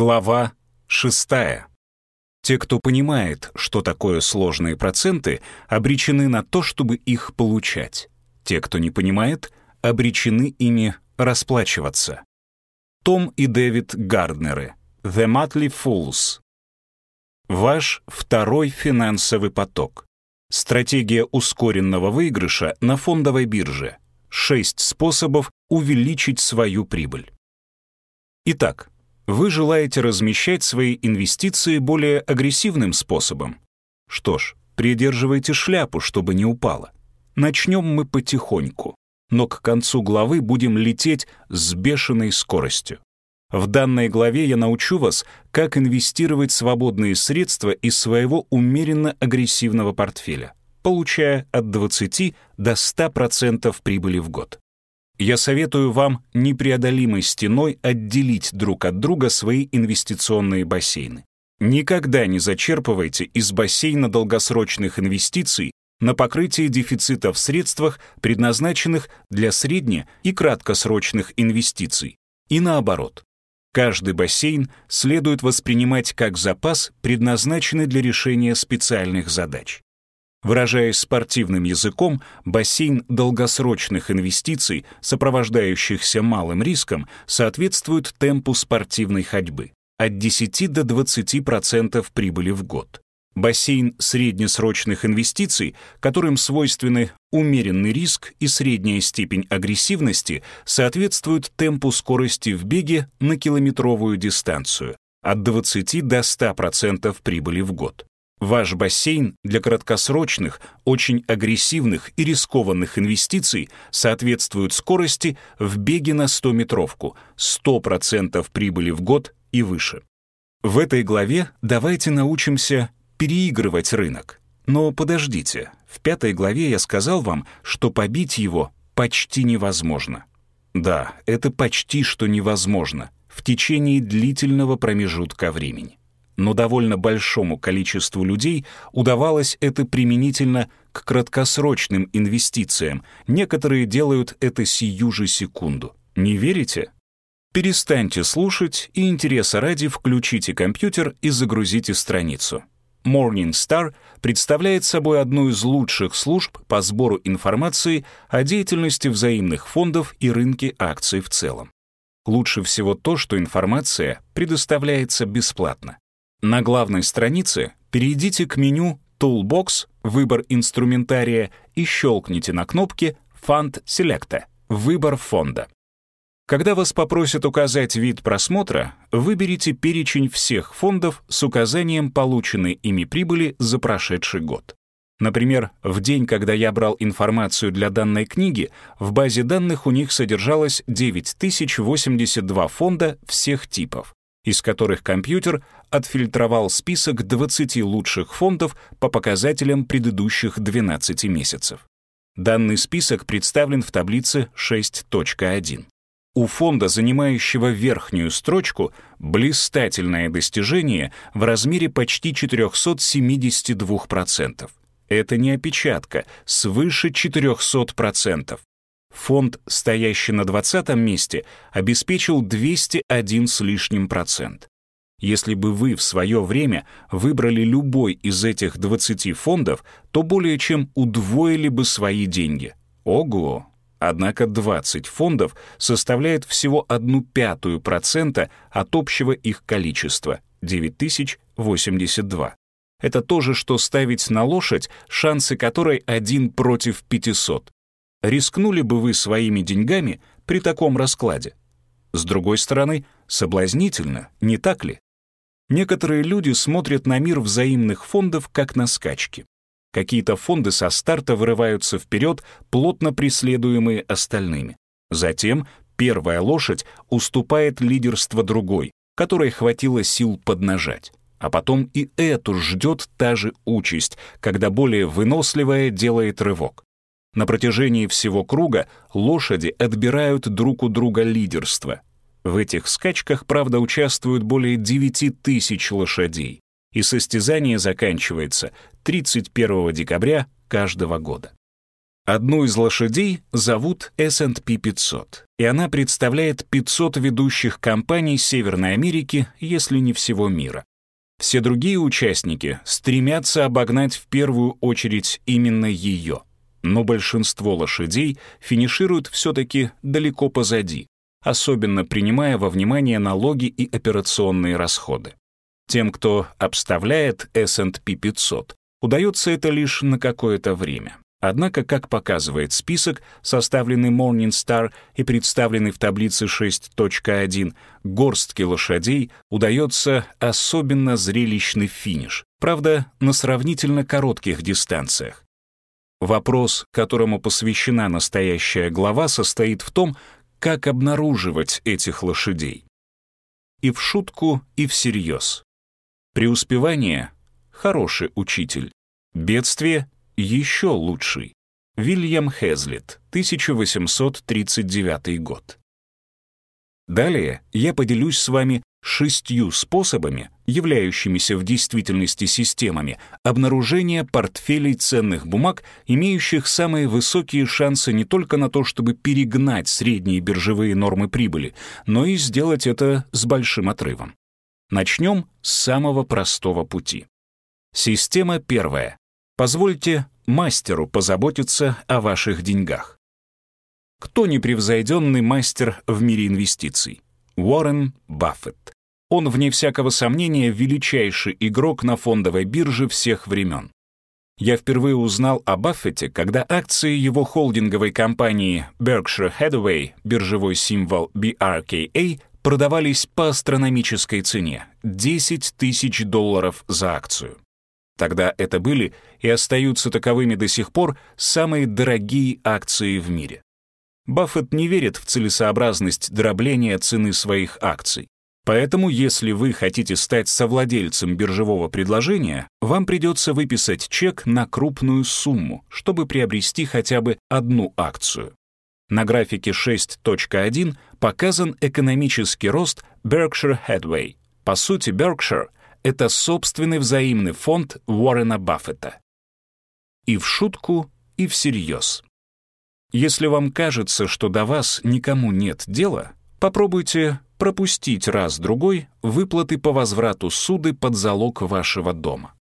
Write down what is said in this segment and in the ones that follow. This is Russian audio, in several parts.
Глава 6. Те, кто понимает, что такое сложные проценты, обречены на то, чтобы их получать. Те, кто не понимает, обречены ими расплачиваться. Том и Дэвид Гарднеры. The Motley Fools. Ваш второй финансовый поток. Стратегия ускоренного выигрыша на фондовой бирже. Шесть способов увеличить свою прибыль. Итак, вы желаете размещать свои инвестиции более агрессивным способом? Что ж, придерживайте шляпу, чтобы не упала. Начнем мы потихоньку, но к концу главы будем лететь с бешеной скоростью. В данной главе я научу вас, как инвестировать свободные средства из своего умеренно агрессивного портфеля, получая от 20 до 100% прибыли в год я советую вам непреодолимой стеной отделить друг от друга свои инвестиционные бассейны. Никогда не зачерпывайте из бассейна долгосрочных инвестиций на покрытие дефицита в средствах, предназначенных для средне- и краткосрочных инвестиций, и наоборот. Каждый бассейн следует воспринимать как запас, предназначенный для решения специальных задач. Выражаясь спортивным языком, бассейн долгосрочных инвестиций, сопровождающихся малым риском, соответствует темпу спортивной ходьбы от 10 до 20% прибыли в год. Бассейн среднесрочных инвестиций, которым свойственны умеренный риск и средняя степень агрессивности, соответствует темпу скорости в беге на километровую дистанцию от 20 до 100% прибыли в год. Ваш бассейн для краткосрочных, очень агрессивных и рискованных инвестиций соответствует скорости в беге на 100-метровку, 100% прибыли в год и выше. В этой главе давайте научимся переигрывать рынок. Но подождите, в пятой главе я сказал вам, что побить его почти невозможно. Да, это почти что невозможно в течение длительного промежутка времени но довольно большому количеству людей удавалось это применительно к краткосрочным инвестициям. Некоторые делают это сию же секунду. Не верите? Перестаньте слушать и интереса ради включите компьютер и загрузите страницу. Morningstar представляет собой одну из лучших служб по сбору информации о деятельности взаимных фондов и рынке акций в целом. Лучше всего то, что информация предоставляется бесплатно. На главной странице перейдите к меню Toolbox, выбор инструментария и щелкните на кнопке Fund Select, выбор фонда. Когда вас попросят указать вид просмотра, выберите перечень всех фондов с указанием полученной ими прибыли за прошедший год. Например, в день, когда я брал информацию для данной книги, в базе данных у них содержалось 9082 фонда всех типов из которых компьютер отфильтровал список 20 лучших фондов по показателям предыдущих 12 месяцев. Данный список представлен в таблице 6.1. У фонда, занимающего верхнюю строчку, блистательное достижение в размере почти 472%. Это не опечатка, свыше 400%. Фонд, стоящий на 20 месте, обеспечил 201 с лишним процент. Если бы вы в свое время выбрали любой из этих 20 фондов, то более чем удвоили бы свои деньги. Ого! Однако 20 фондов составляет всего одну пятую процента от общего их количества — 9082. Это то же, что ставить на лошадь, шансы которой один против 500. Рискнули бы вы своими деньгами при таком раскладе? С другой стороны, соблазнительно, не так ли? Некоторые люди смотрят на мир взаимных фондов как на скачки. Какие-то фонды со старта вырываются вперед, плотно преследуемые остальными. Затем первая лошадь уступает лидерство другой, которой хватило сил поднажать. А потом и эту ждет та же участь, когда более выносливая делает рывок. На протяжении всего круга лошади отбирают друг у друга лидерство. В этих скачках, правда, участвуют более 9 тысяч лошадей, и состязание заканчивается 31 декабря каждого года. Одну из лошадей зовут S&P 500, и она представляет 500 ведущих компаний Северной Америки, если не всего мира. Все другие участники стремятся обогнать в первую очередь именно ее. Но большинство лошадей финишируют все-таки далеко позади, особенно принимая во внимание налоги и операционные расходы. Тем, кто обставляет S&P 500, удается это лишь на какое-то время. Однако, как показывает список, составленный Morningstar и представленный в таблице 6.1, горстке лошадей удается особенно зрелищный финиш, правда, на сравнительно коротких дистанциях. Вопрос, которому посвящена настоящая глава, состоит в том, как обнаруживать этих лошадей. И в шутку, и всерьез. Преуспевание — хороший учитель. Бедствие еще лучший. Вильям Хезлит, 1839 год. Далее я поделюсь с вами шестью способами, являющимися в действительности системами, обнаружения портфелей ценных бумаг, имеющих самые высокие шансы не только на то, чтобы перегнать средние биржевые нормы прибыли, но и сделать это с большим отрывом. Начнем с самого простого пути. Система первая. Позвольте мастеру позаботиться о ваших деньгах. Кто непревзойденный мастер в мире инвестиций? Уоррен Баффет. Он, вне всякого сомнения, величайший игрок на фондовой бирже всех времен. Я впервые узнал о Баффете, когда акции его холдинговой компании Berkshire Hathaway, биржевой символ BRKA, продавались по астрономической цене — 10 тысяч долларов за акцию. Тогда это были и остаются таковыми до сих пор самые дорогие акции в мире. Баффет не верит в целесообразность дробления цены своих акций. Поэтому, если вы хотите стать совладельцем биржевого предложения, вам придется выписать чек на крупную сумму, чтобы приобрести хотя бы одну акцию. На графике 6.1 показан экономический рост Berkshire Hathaway. По сути, Berkshire это собственный взаимный фонд Уоррена Баффета. И в шутку, и всерьез. Если вам кажется, что до вас никому нет дела, попробуйте пропустить раз-другой выплаты по возврату суды под залог вашего дома.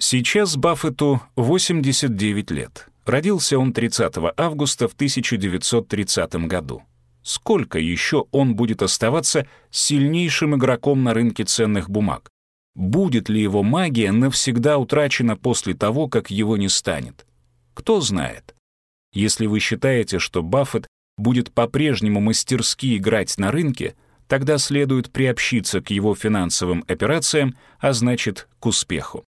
Сейчас Баффету 89 лет. Родился он 30 августа в 1930 году сколько еще он будет оставаться сильнейшим игроком на рынке ценных бумаг? Будет ли его магия навсегда утрачена после того, как его не станет? Кто знает. Если вы считаете, что Баффет будет по-прежнему мастерски играть на рынке, тогда следует приобщиться к его финансовым операциям, а значит, к успеху.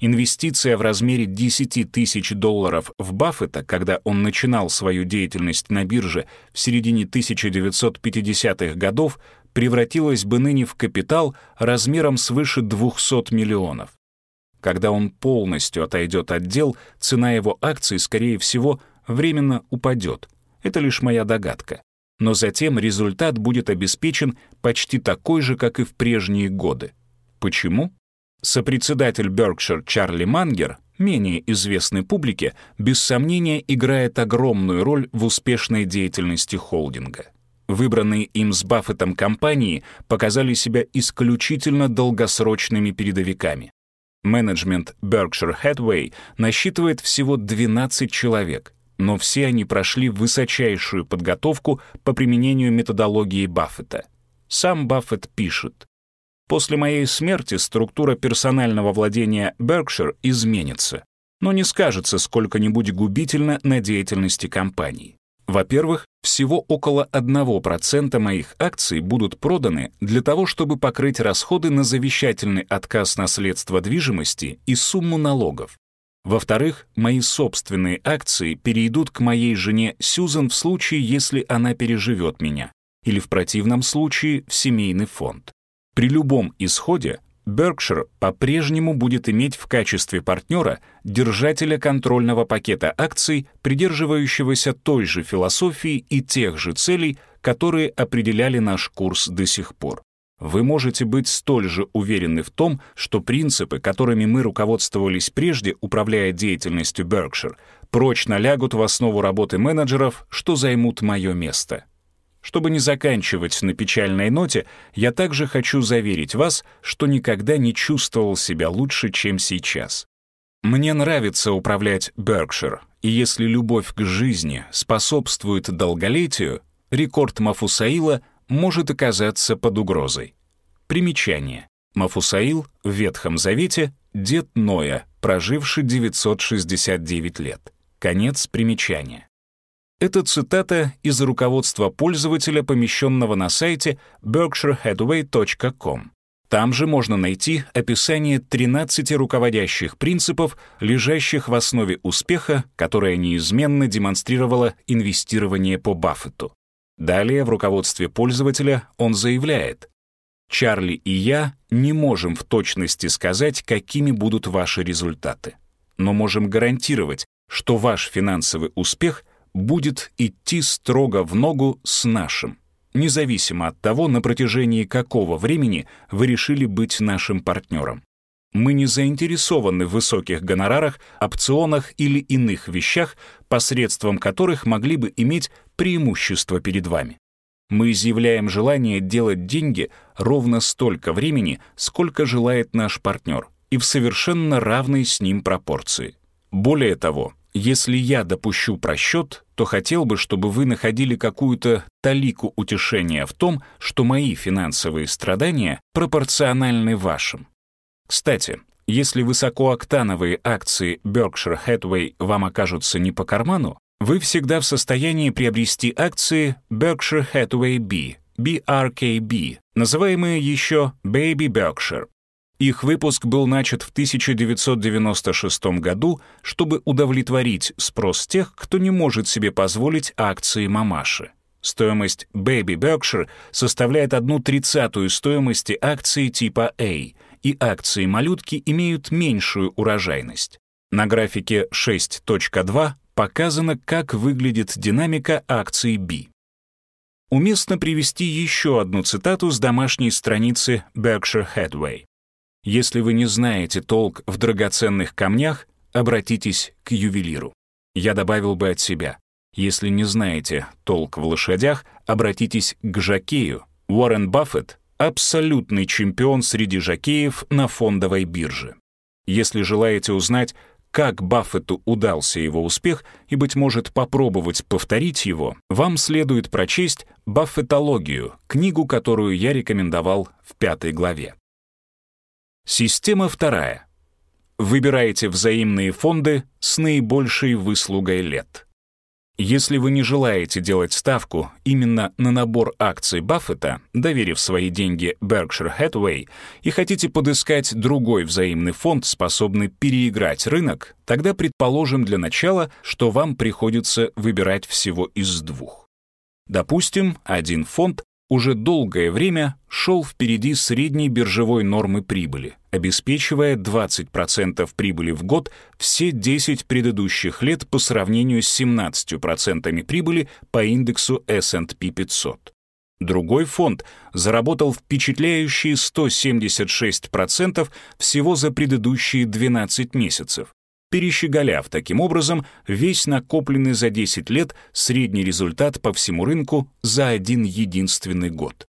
Инвестиция в размере 10 тысяч долларов в Баффета, когда он начинал свою деятельность на бирже в середине 1950-х годов, превратилась бы ныне в капитал размером свыше 200 миллионов. Когда он полностью отойдет от дел, цена его акций, скорее всего, временно упадет. Это лишь моя догадка. Но затем результат будет обеспечен почти такой же, как и в прежние годы. Почему? Сопредседатель Berkshire Чарли Мангер, менее известной публике, без сомнения играет огромную роль в успешной деятельности холдинга. Выбранные им с Баффетом компании показали себя исключительно долгосрочными передовиками. Менеджмент Berkshire Hathaway насчитывает всего 12 человек, но все они прошли высочайшую подготовку по применению методологии Баффета. Сам Баффет пишет, После моей смерти структура персонального владения Berkshire изменится, но не скажется сколько-нибудь губительно на деятельности компании. Во-первых, всего около 1% моих акций будут проданы для того, чтобы покрыть расходы на завещательный отказ наследства движимости и сумму налогов. Во-вторых, мои собственные акции перейдут к моей жене Сьюзан в случае, если она переживет меня, или в противном случае в семейный фонд. При любом исходе Berkshire по-прежнему будет иметь в качестве партнера держателя контрольного пакета акций, придерживающегося той же философии и тех же целей, которые определяли наш курс до сих пор. Вы можете быть столь же уверены в том, что принципы, которыми мы руководствовались прежде, управляя деятельностью Berkshire, прочно лягут в основу работы менеджеров, что займут мое место. Чтобы не заканчивать на печальной ноте, я также хочу заверить вас, что никогда не чувствовал себя лучше, чем сейчас. Мне нравится управлять Berkshire, и если любовь к жизни способствует долголетию, рекорд Мафусаила может оказаться под угрозой. Примечание. Мафусаил в Ветхом Завете — дед Ноя, проживший 969 лет. Конец примечания. Это цитата из руководства пользователя, помещенного на сайте berkshirehathaway.com. Там же можно найти описание 13 руководящих принципов, лежащих в основе успеха, которое неизменно демонстрировало инвестирование по Баффету. Далее в руководстве пользователя он заявляет, «Чарли и я не можем в точности сказать, какими будут ваши результаты, но можем гарантировать, что ваш финансовый успех будет идти строго в ногу с нашим, независимо от того, на протяжении какого времени вы решили быть нашим партнером. Мы не заинтересованы в высоких гонорарах, опционах или иных вещах, посредством которых могли бы иметь преимущество перед вами. Мы изъявляем желание делать деньги ровно столько времени, сколько желает наш партнер, и в совершенно равной с ним пропорции. Более того, если я допущу просчет, то хотел бы, чтобы вы находили какую-то талику утешения в том, что мои финансовые страдания пропорциональны вашим. Кстати, если высокооктановые акции Berkshire Hathaway вам окажутся не по карману, вы всегда в состоянии приобрести акции Berkshire Hathaway B, BRKB, называемые еще Baby Berkshire. Их выпуск был начат в 1996 году, чтобы удовлетворить спрос тех, кто не может себе позволить акции мамаши. Стоимость Baby Berkshire составляет одну тридцатую стоимости акции типа A, и акции малютки имеют меньшую урожайность. На графике 6.2 показано, как выглядит динамика акций B. Уместно привести еще одну цитату с домашней страницы Berkshire Hathaway. Если вы не знаете толк в драгоценных камнях, обратитесь к ювелиру. Я добавил бы от себя. Если не знаете толк в лошадях, обратитесь к жакею. Уоррен Баффет — абсолютный чемпион среди жакеев на фондовой бирже. Если желаете узнать, как Баффету удался его успех и, быть может, попробовать повторить его, вам следует прочесть «Баффетологию», книгу, которую я рекомендовал в пятой главе. Система вторая. Выбирайте взаимные фонды с наибольшей выслугой лет. Если вы не желаете делать ставку именно на набор акций Баффета, доверив свои деньги Berkshire Hathaway, и хотите подыскать другой взаимный фонд, способный переиграть рынок, тогда предположим для начала, что вам приходится выбирать всего из двух. Допустим, один фонд уже долгое время шел впереди средней биржевой нормы прибыли, обеспечивая 20% прибыли в год все 10 предыдущих лет по сравнению с 17% прибыли по индексу S&P 500. Другой фонд заработал впечатляющие 176% всего за предыдущие 12 месяцев, перещеголяв таким образом весь накопленный за 10 лет средний результат по всему рынку за один единственный год.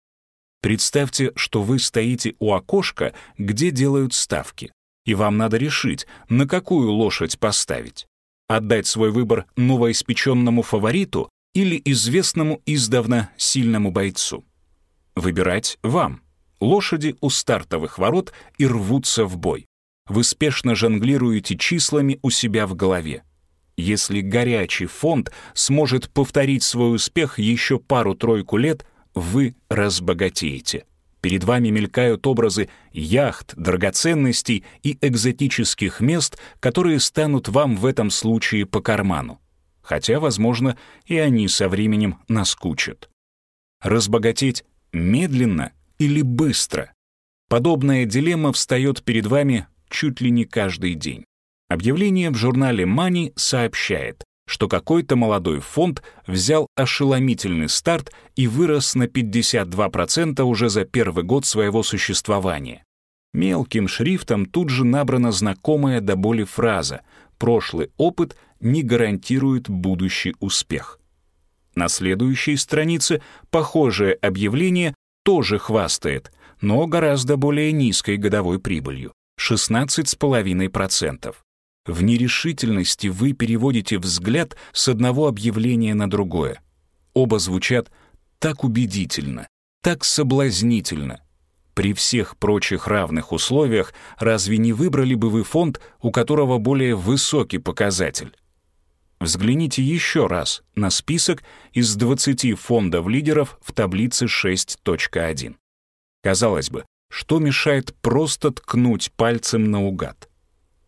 Представьте, что вы стоите у окошка, где делают ставки, и вам надо решить, на какую лошадь поставить. Отдать свой выбор новоиспеченному фавориту или известному издавна сильному бойцу. Выбирать вам. Лошади у стартовых ворот и рвутся в бой вы спешно жонглируете числами у себя в голове. Если горячий фонд сможет повторить свой успех еще пару-тройку лет, вы разбогатеете. Перед вами мелькают образы яхт, драгоценностей и экзотических мест, которые станут вам в этом случае по карману. Хотя, возможно, и они со временем наскучат. Разбогатеть медленно или быстро? Подобная дилемма встает перед вами чуть ли не каждый день. Объявление в журнале Money сообщает, что какой-то молодой фонд взял ошеломительный старт и вырос на 52% уже за первый год своего существования. Мелким шрифтом тут же набрана знакомая до боли фраза «Прошлый опыт не гарантирует будущий успех. На следующей странице похожее объявление тоже хвастает, но гораздо более низкой годовой прибылью — 16,5%. В нерешительности вы переводите взгляд с одного объявления на другое. Оба звучат так убедительно, так соблазнительно. При всех прочих равных условиях разве не выбрали бы вы фонд, у которого более высокий показатель? Взгляните еще раз на список из 20 фондов лидеров в таблице 6.1. Казалось бы, что мешает просто ткнуть пальцем наугад?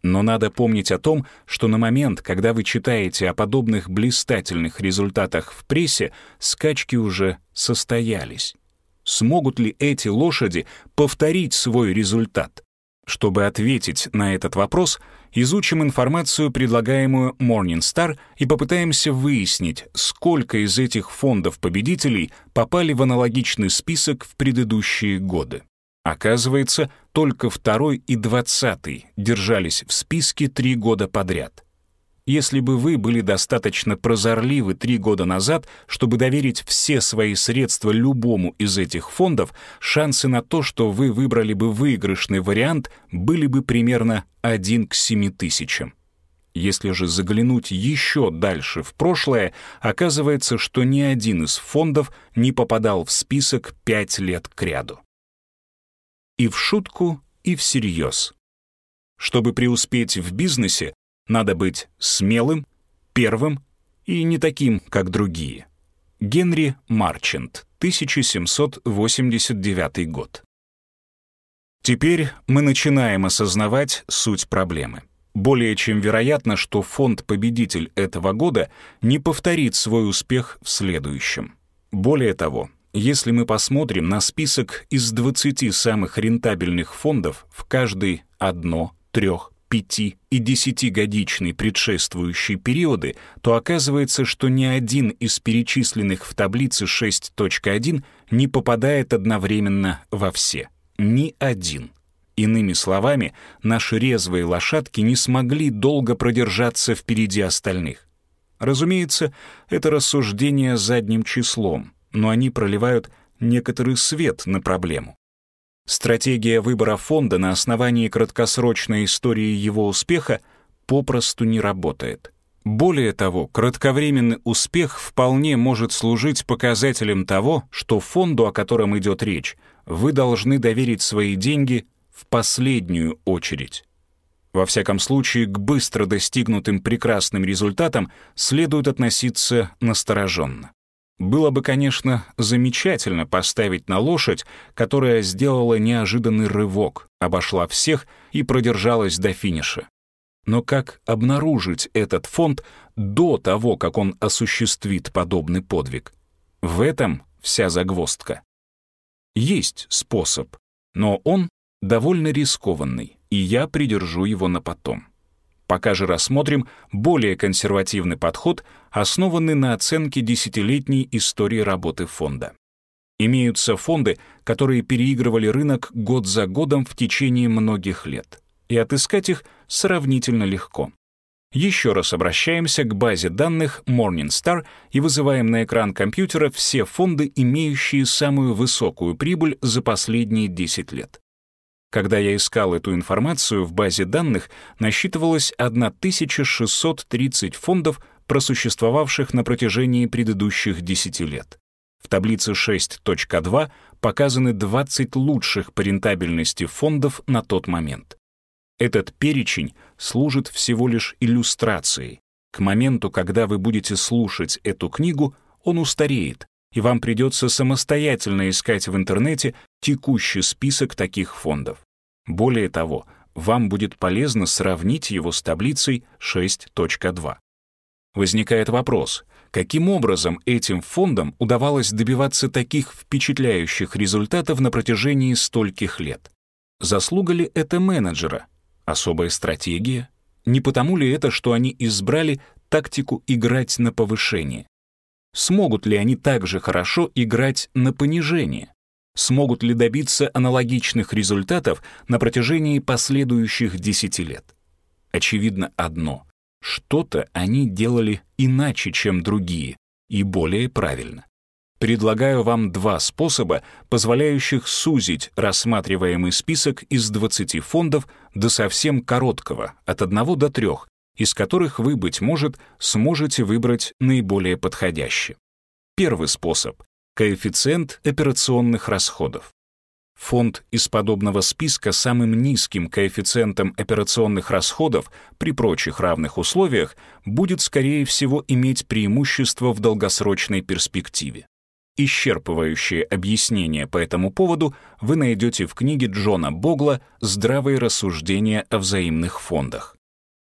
Но надо помнить о том, что на момент, когда вы читаете о подобных блистательных результатах в прессе, скачки уже состоялись. Смогут ли эти лошади повторить свой результат? Чтобы ответить на этот вопрос, изучим информацию, предлагаемую Morningstar, и попытаемся выяснить, сколько из этих фондов-победителей попали в аналогичный список в предыдущие годы. Оказывается, только второй и двадцатый держались в списке три года подряд. Если бы вы были достаточно прозорливы три года назад, чтобы доверить все свои средства любому из этих фондов, шансы на то, что вы выбрали бы выигрышный вариант, были бы примерно 1 к 7 тысячам. Если же заглянуть еще дальше в прошлое, оказывается, что ни один из фондов не попадал в список 5 лет кряду. И в шутку, и всерьез. Чтобы преуспеть в бизнесе, надо быть смелым, первым и не таким, как другие. Генри Марчант, 1789 год. Теперь мы начинаем осознавать суть проблемы. Более чем вероятно, что фонд-победитель этого года не повторит свой успех в следующем. Более того, если мы посмотрим на список из 20 самых рентабельных фондов в каждый одно, трех, пяти- и десятигодичный предшествующие периоды, то оказывается, что ни один из перечисленных в таблице 6.1 не попадает одновременно во все. Ни один. Иными словами, наши резвые лошадки не смогли долго продержаться впереди остальных. Разумеется, это рассуждение задним числом, но они проливают некоторый свет на проблему. Стратегия выбора фонда на основании краткосрочной истории его успеха попросту не работает. Более того, кратковременный успех вполне может служить показателем того, что фонду, о котором идет речь, вы должны доверить свои деньги в последнюю очередь. Во всяком случае, к быстро достигнутым прекрасным результатам следует относиться настороженно. Было бы, конечно, замечательно поставить на лошадь, которая сделала неожиданный рывок, обошла всех и продержалась до финиша. Но как обнаружить этот фонд до того, как он осуществит подобный подвиг? В этом вся загвоздка. Есть способ, но он довольно рискованный, и я придержу его на потом. Пока же рассмотрим более консервативный подход, основанный на оценке десятилетней истории работы фонда. Имеются фонды, которые переигрывали рынок год за годом в течение многих лет, и отыскать их сравнительно легко. Еще раз обращаемся к базе данных Morningstar и вызываем на экран компьютера все фонды, имеющие самую высокую прибыль за последние 10 лет. Когда я искал эту информацию, в базе данных насчитывалось 1630 фондов, просуществовавших на протяжении предыдущих 10 лет. В таблице 6.2 показаны 20 лучших по рентабельности фондов на тот момент. Этот перечень служит всего лишь иллюстрацией. К моменту, когда вы будете слушать эту книгу, он устареет, и вам придется самостоятельно искать в интернете текущий список таких фондов. Более того, вам будет полезно сравнить его с таблицей 6.2. Возникает вопрос, каким образом этим фондам удавалось добиваться таких впечатляющих результатов на протяжении стольких лет? Заслуга ли это менеджера? Особая стратегия? Не потому ли это, что они избрали тактику играть на повышение? Смогут ли они также хорошо играть на понижение? Смогут ли добиться аналогичных результатов на протяжении последующих 10 лет. Очевидно одно, что-то они делали иначе, чем другие, и более правильно. Предлагаю вам два способа, позволяющих сузить рассматриваемый список из 20 фондов до совсем короткого, от 1 до 3, из которых вы, быть может, сможете выбрать наиболее подходящий. Первый способ — коэффициент операционных расходов. Фонд из подобного списка самым низким коэффициентом операционных расходов при прочих равных условиях будет, скорее всего, иметь преимущество в долгосрочной перспективе. Исчерпывающее объяснение по этому поводу вы найдете в книге Джона Богла «Здравые рассуждения о взаимных фондах».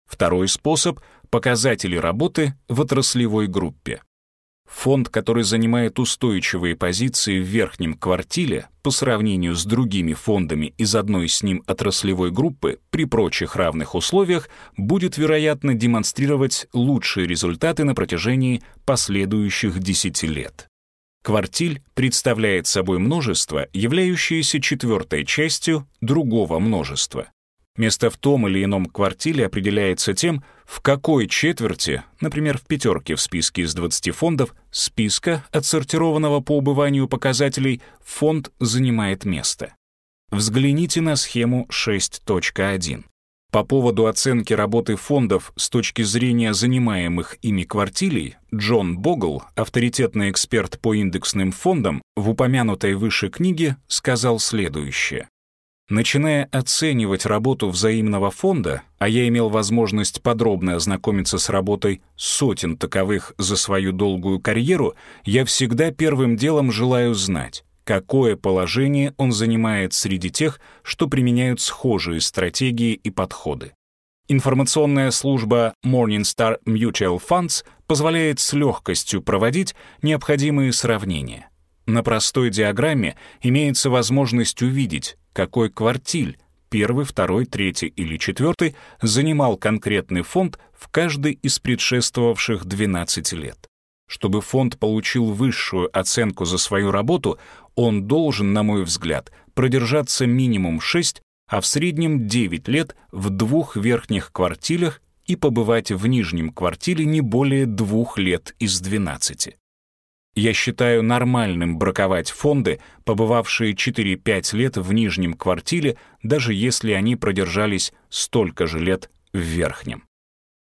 Второй способ — показатели работы в отраслевой группе. Фонд, который занимает устойчивые позиции в верхнем квартиле по сравнению с другими фондами из одной с ним отраслевой группы при прочих равных условиях, будет, вероятно, демонстрировать лучшие результаты на протяжении последующих 10 лет. Квартиль представляет собой множество, являющееся четвертой частью другого множества. Место в том или ином квартиле определяется тем, в какой четверти, например, в пятерке в списке из 20 фондов, списка, отсортированного по убыванию показателей, фонд занимает место. Взгляните на схему 6.1. По поводу оценки работы фондов с точки зрения занимаемых ими квартилей, Джон Богл, авторитетный эксперт по индексным фондам, в упомянутой выше книге сказал следующее. Начиная оценивать работу взаимного фонда, а я имел возможность подробно ознакомиться с работой сотен таковых за свою долгую карьеру, я всегда первым делом желаю знать, какое положение он занимает среди тех, что применяют схожие стратегии и подходы. Информационная служба Morningstar Mutual Funds позволяет с легкостью проводить необходимые сравнения. На простой диаграмме имеется возможность увидеть, какой квартиль, первый, второй, третий или четвертый, занимал конкретный фонд в каждый из предшествовавших 12 лет. Чтобы фонд получил высшую оценку за свою работу, он должен, на мой взгляд, продержаться минимум 6, а в среднем 9 лет в двух верхних квартилях и побывать в нижнем квартиле не более двух лет из 12. Я считаю нормальным браковать фонды, побывавшие 4-5 лет в нижнем квартиле, даже если они продержались столько же лет в верхнем.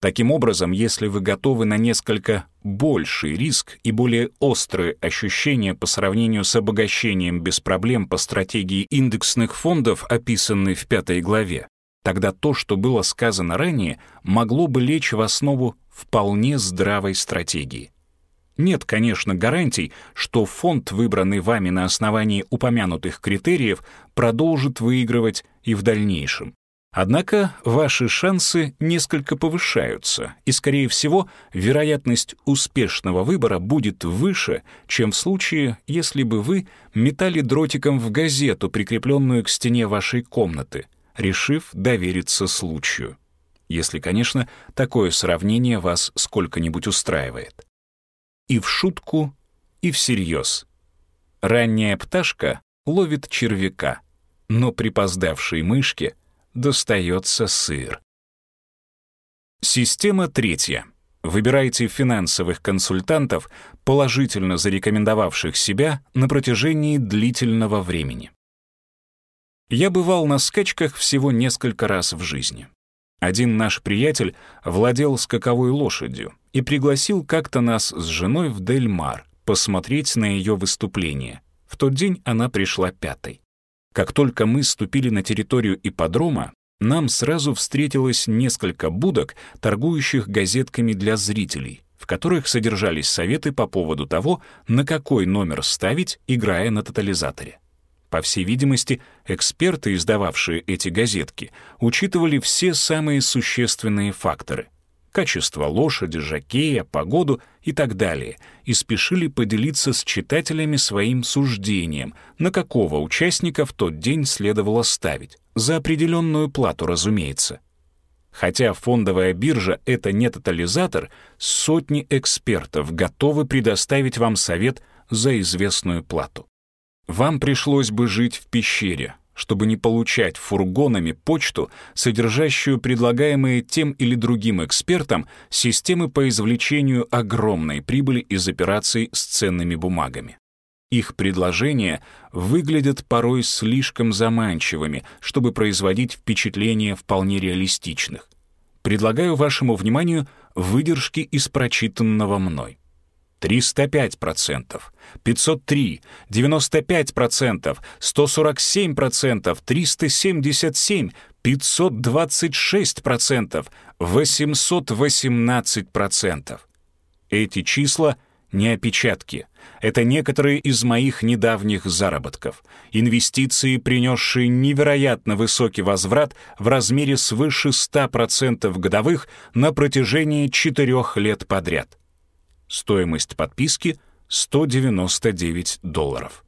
Таким образом, если вы готовы на несколько больший риск и более острые ощущения по сравнению с обогащением без проблем по стратегии индексных фондов, описанной в пятой главе, тогда то, что было сказано ранее, могло бы лечь в основу вполне здравой стратегии. Нет, конечно, гарантий, что фонд, выбранный вами на основании упомянутых критериев, продолжит выигрывать и в дальнейшем. Однако ваши шансы несколько повышаются, и, скорее всего, вероятность успешного выбора будет выше, чем в случае, если бы вы метали дротиком в газету, прикрепленную к стене вашей комнаты, решив довериться случаю. Если, конечно, такое сравнение вас сколько-нибудь устраивает. И в шутку, и всерьез. Ранняя пташка ловит червяка, но припоздавшей мышке — достается сыр. Система третья. Выбирайте финансовых консультантов, положительно зарекомендовавших себя на протяжении длительного времени. Я бывал на скачках всего несколько раз в жизни. Один наш приятель владел скаковой лошадью и пригласил как-то нас с женой в Дель-Мар посмотреть на ее выступление. В тот день она пришла пятой. Как только мы ступили на территорию ипподрома, нам сразу встретилось несколько будок, торгующих газетками для зрителей, в которых содержались советы по поводу того, на какой номер ставить, играя на тотализаторе. По всей видимости, эксперты, издававшие эти газетки, учитывали все самые существенные факторы — качество лошади, жакея, погоду и так далее, и спешили поделиться с читателями своим суждением, на какого участника в тот день следовало ставить, за определенную плату, разумеется. Хотя фондовая биржа — это не тотализатор, сотни экспертов готовы предоставить вам совет за известную плату. Вам пришлось бы жить в пещере, чтобы не получать фургонами почту, содержащую предлагаемые тем или другим экспертам системы по извлечению огромной прибыли из операций с ценными бумагами. Их предложения выглядят порой слишком заманчивыми, чтобы производить впечатление вполне реалистичных. Предлагаю вашему вниманию выдержки из прочитанного мной. 305%, 503, 95%, 147%, 377, 526%, 818%. Эти числа не опечатки. Это некоторые из моих недавних заработков. Инвестиции, принесшие невероятно высокий возврат в размере свыше 100% годовых на протяжении четырех лет подряд. Стоимость подписки — 199 долларов.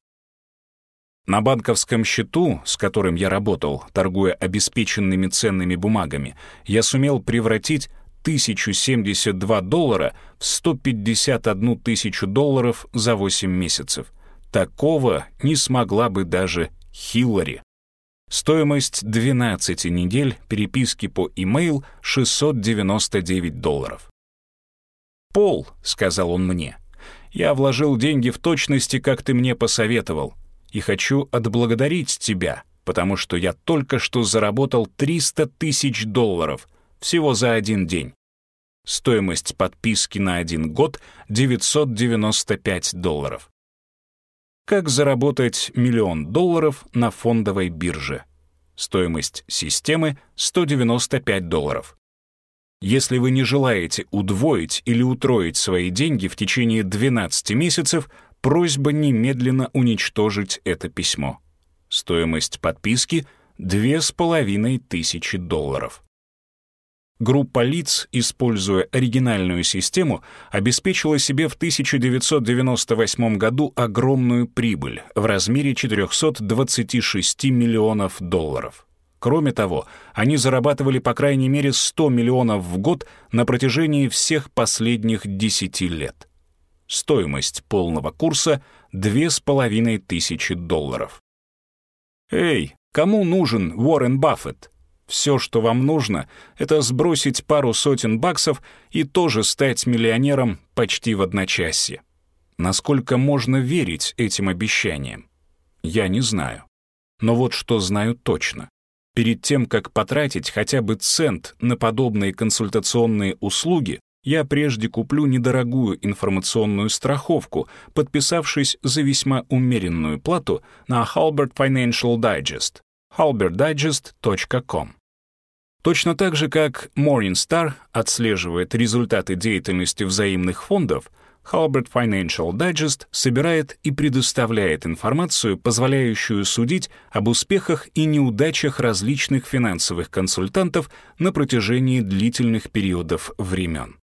На банковском счету, с которым я работал, торгуя обеспеченными ценными бумагами, я сумел превратить 1072 доллара в 151 тысячу долларов за 8 месяцев. Такого не смогла бы даже Хиллари. Стоимость 12 недель переписки по имейл 699 долларов. «Пол», — сказал он мне, — «я вложил деньги в точности, как ты мне посоветовал, и хочу отблагодарить тебя, потому что я только что заработал 300 тысяч долларов всего за один день. Стоимость подписки на один год — 995 долларов. Как заработать миллион долларов на фондовой бирже? Стоимость системы — 195 долларов. Если вы не желаете удвоить или утроить свои деньги в течение 12 месяцев, просьба немедленно уничтожить это письмо. Стоимость подписки — 2500 долларов. Группа лиц, используя оригинальную систему, обеспечила себе в 1998 году огромную прибыль в размере 426 миллионов долларов. Кроме того, они зарабатывали по крайней мере 100 миллионов в год на протяжении всех последних 10 лет. Стоимость полного курса — 2500 долларов. Эй, кому нужен Уоррен Баффет? Все, что вам нужно, это сбросить пару сотен баксов и тоже стать миллионером почти в одночасье. Насколько можно верить этим обещаниям? Я не знаю. Но вот что знаю точно. Перед тем, как потратить хотя бы цент на подобные консультационные услуги, я прежде куплю недорогую информационную страховку, подписавшись за весьма умеренную плату на Halbert Financial Digest, halbertdigest.com. Точно так же, как Morningstar отслеживает результаты деятельности взаимных фондов, Halbert Financial Digest собирает и предоставляет информацию, позволяющую судить об успехах и неудачах различных финансовых консультантов на протяжении длительных периодов времен.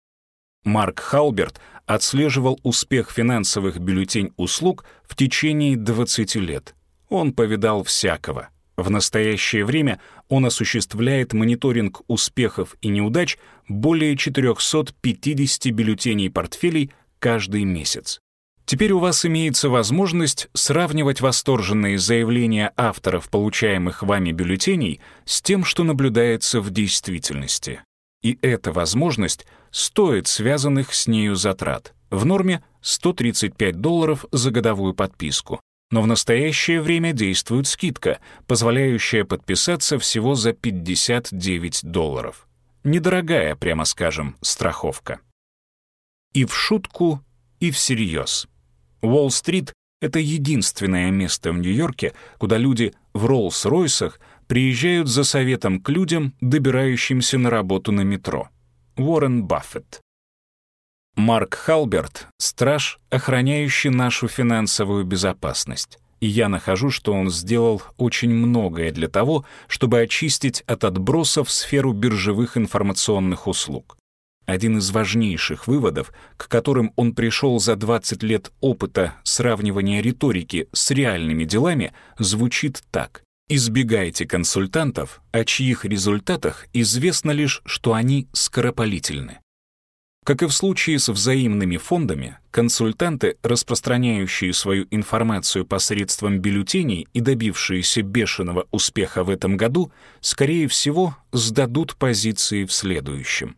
Марк Халберт отслеживал успех финансовых бюллетень-услуг в течение 20 лет. Он повидал всякого. В настоящее время он осуществляет мониторинг успехов и неудач более 450 бюллетеней портфелей каждый месяц. Теперь у вас имеется возможность сравнивать восторженные заявления авторов получаемых вами бюллетеней с тем, что наблюдается в действительности. И эта возможность стоит связанных с нею затрат. В норме 135 долларов за годовую подписку. Но в настоящее время действует скидка, позволяющая подписаться всего за 59 долларов. Недорогая, прямо скажем, страховка. И в шутку, и всерьез. Уолл-стрит — это единственное место в Нью-Йорке, куда люди в Роллс-Ройсах приезжают за советом к людям, добирающимся на работу на метро. Уоррен Баффет. Марк Халберт — страж, охраняющий нашу финансовую безопасность. И я нахожу, что он сделал очень многое для того, чтобы очистить от отбросов сферу биржевых информационных услуг. Один из важнейших выводов, к которым он пришел за 20 лет опыта сравнивания риторики с реальными делами, звучит так. Избегайте консультантов, о чьих результатах известно лишь, что они скоропалительны. Как и в случае с взаимными фондами, консультанты, распространяющие свою информацию посредством бюллетеней и добившиеся бешеного успеха в этом году, скорее всего, сдадут позиции в следующем.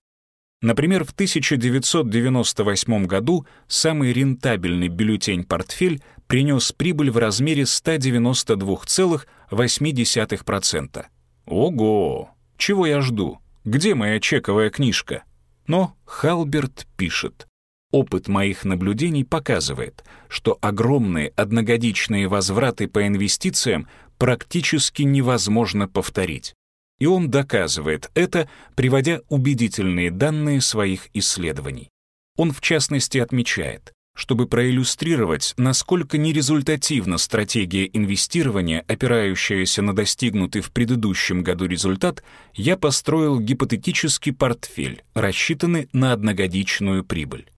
Например, в 1998 году самый рентабельный бюллетень-портфель принес прибыль в размере 192,8%. Ого! Чего я жду? Где моя чековая книжка? Но Халберт пишет, Опыт моих наблюдений показывает, что огромные одногодичные возвраты по инвестициям практически невозможно повторить. И он доказывает это, приводя убедительные данные своих исследований. Он в частности отмечает, чтобы проиллюстрировать, насколько нерезультативна стратегия инвестирования, опирающаяся на достигнутый в предыдущем году результат, я построил гипотетический портфель, рассчитанный на одногодичную прибыль.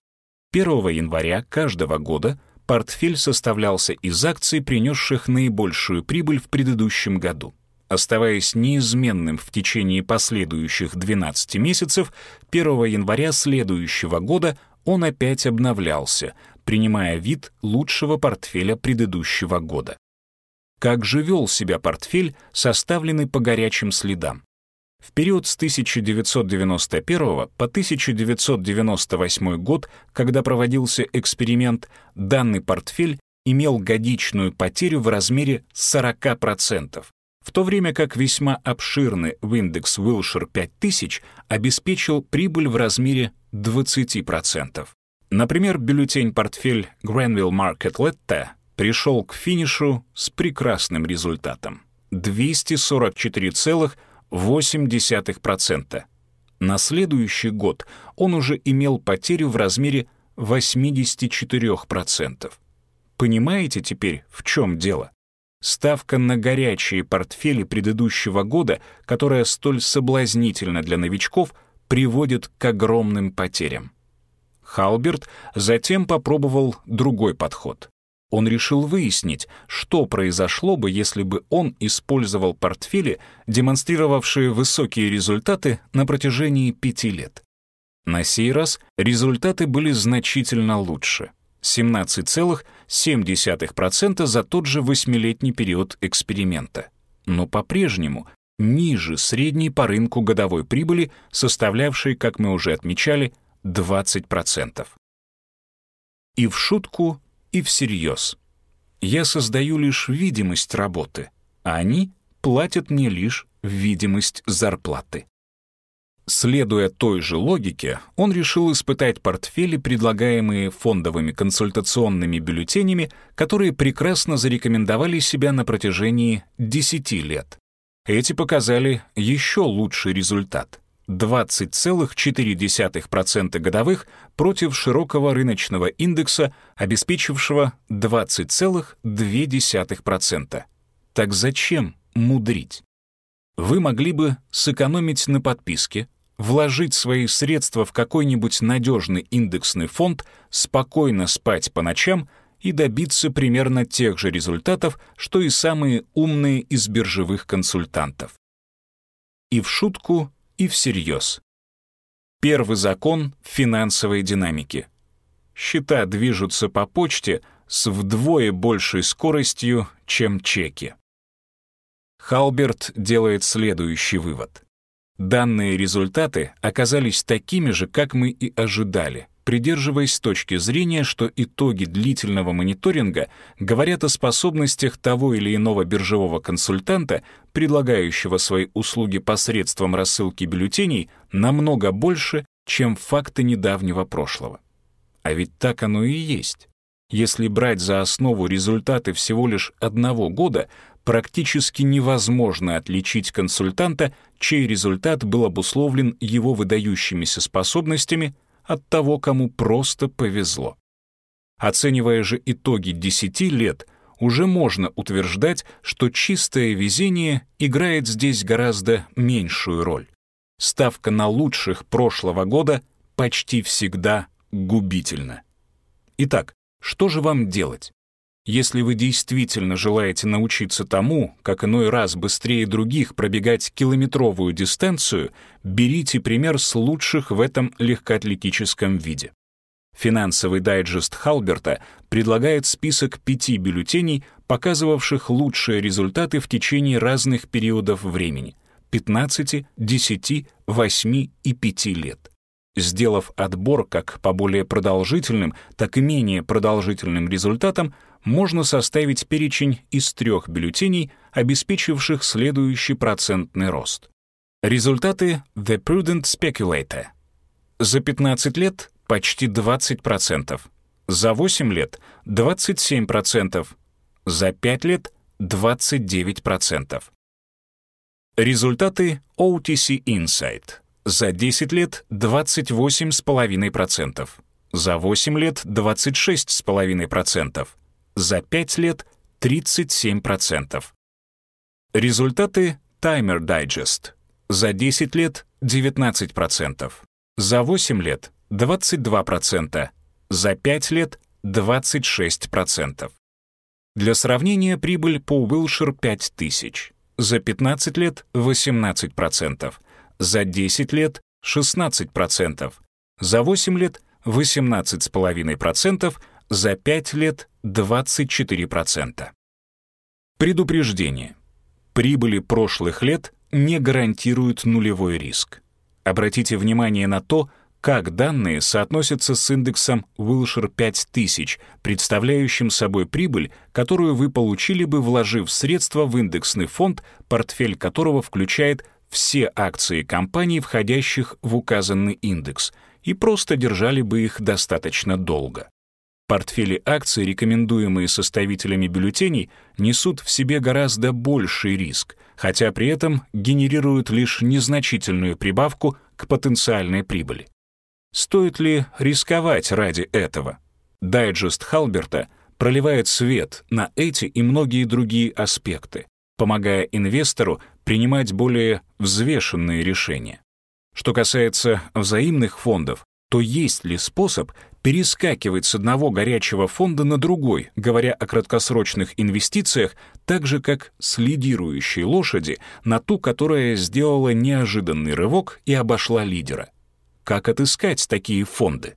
1 января каждого года портфель составлялся из акций, принесших наибольшую прибыль в предыдущем году. Оставаясь неизменным в течение последующих 12 месяцев, 1 января следующего года он опять обновлялся, принимая вид лучшего портфеля предыдущего года. Как же вел себя портфель, составленный по горячим следам? В период с 1991 по 1998 год, когда проводился эксперимент, данный портфель имел годичную потерю в размере 40%, в то время как весьма обширный Windex Wilshire 5000 обеспечил прибыль в размере 20%. Например, бюллетень-портфель Granville Market Lette пришел к финишу с прекрасным результатом — 244,8%. На следующий год он уже имел потерю в размере 84%. Понимаете теперь, в чем дело? Ставка на горячие портфели предыдущего года, которая столь соблазнительна для новичков, приводит к огромным потерям. Халберт затем попробовал другой подход. Он решил выяснить, что произошло бы, если бы он использовал портфели, демонстрировавшие высокие результаты на протяжении пяти лет. На сей раз результаты были значительно лучше — 17,7% за тот же восьмилетний период эксперимента. Но по-прежнему ниже средней по рынку годовой прибыли, составлявшей, как мы уже отмечали, 20%. И в шутку, и всерьез. Я создаю лишь видимость работы, а они платят мне лишь видимость зарплаты. Следуя той же логике, он решил испытать портфели, предлагаемые фондовыми консультационными бюллетенями, которые прекрасно зарекомендовали себя на протяжении 10 лет. Эти показали еще лучший результат 20,4% годовых против широкого рыночного индекса, обеспечившего 20,2%. Так зачем мудрить? Вы могли бы сэкономить на подписке, вложить свои средства в какой-нибудь надежный индексный фонд, спокойно спать по ночам и добиться примерно тех же результатов, что и самые умные из биржевых консультантов. И в шутку и всерьез. Первый закон финансовой динамики. Счета движутся по почте с вдвое большей скоростью, чем чеки. Халберт делает следующий вывод. Данные результаты оказались такими же, как мы и ожидали придерживаясь точки зрения, что итоги длительного мониторинга говорят о способностях того или иного биржевого консультанта, предлагающего свои услуги посредством рассылки бюллетеней, намного больше, чем факты недавнего прошлого. А ведь так оно и есть. Если брать за основу результаты всего лишь одного года, практически невозможно отличить консультанта, чей результат был обусловлен его выдающимися способностями от того, кому просто повезло. Оценивая же итоги 10 лет, уже можно утверждать, что чистое везение играет здесь гораздо меньшую роль. Ставка на лучших прошлого года почти всегда губительна. Итак, что же вам делать? Если вы действительно желаете научиться тому, как иной раз быстрее других пробегать километровую дистанцию, берите пример с лучших в этом легкоатлетическом виде. Финансовый дайджест Халберта предлагает список пяти бюллетеней, показывавших лучшие результаты в течение разных периодов времени — 15, 10, 8 и 5 лет. Сделав отбор как по более продолжительным, так и менее продолжительным результатам, можно составить перечень из трех бюллетеней, обеспечивших следующий процентный рост. Результаты The Prudent Speculator. За 15 лет почти 20%, за 8 лет 27%, за 5 лет 29%. Результаты OTC Insight. За 10 лет 28,5%, за 8 лет 26,5%, за 5 лет 37%. Результаты Timer Digest. За 10 лет 19%, за 8 лет 22%, за 5 лет 26%. Для сравнения прибыль по Wilshire 5000. За 15 лет 18%, за 10 лет 16%, за 8 лет 18,5%, за 5 лет 24%. Предупреждение. Прибыли прошлых лет не гарантируют нулевой риск. Обратите внимание на то, как данные соотносятся с индексом Wilshire 5000, представляющим собой прибыль, которую вы получили бы, вложив средства в индексный фонд, портфель которого включает все акции компаний, входящих в указанный индекс, и просто держали бы их достаточно долго. Портфели акций, рекомендуемые составителями бюллетеней, несут в себе гораздо больший риск, хотя при этом генерируют лишь незначительную прибавку к потенциальной прибыли. Стоит ли рисковать ради этого? Дайджест Халберта проливает свет на эти и многие другие аспекты, помогая инвестору принимать более взвешенные решения. Что касается взаимных фондов, то есть ли способ перескакивать с одного горячего фонда на другой, говоря о краткосрочных инвестициях, так же как с лидирующей лошади на ту, которая сделала неожиданный рывок и обошла лидера? Как отыскать такие фонды?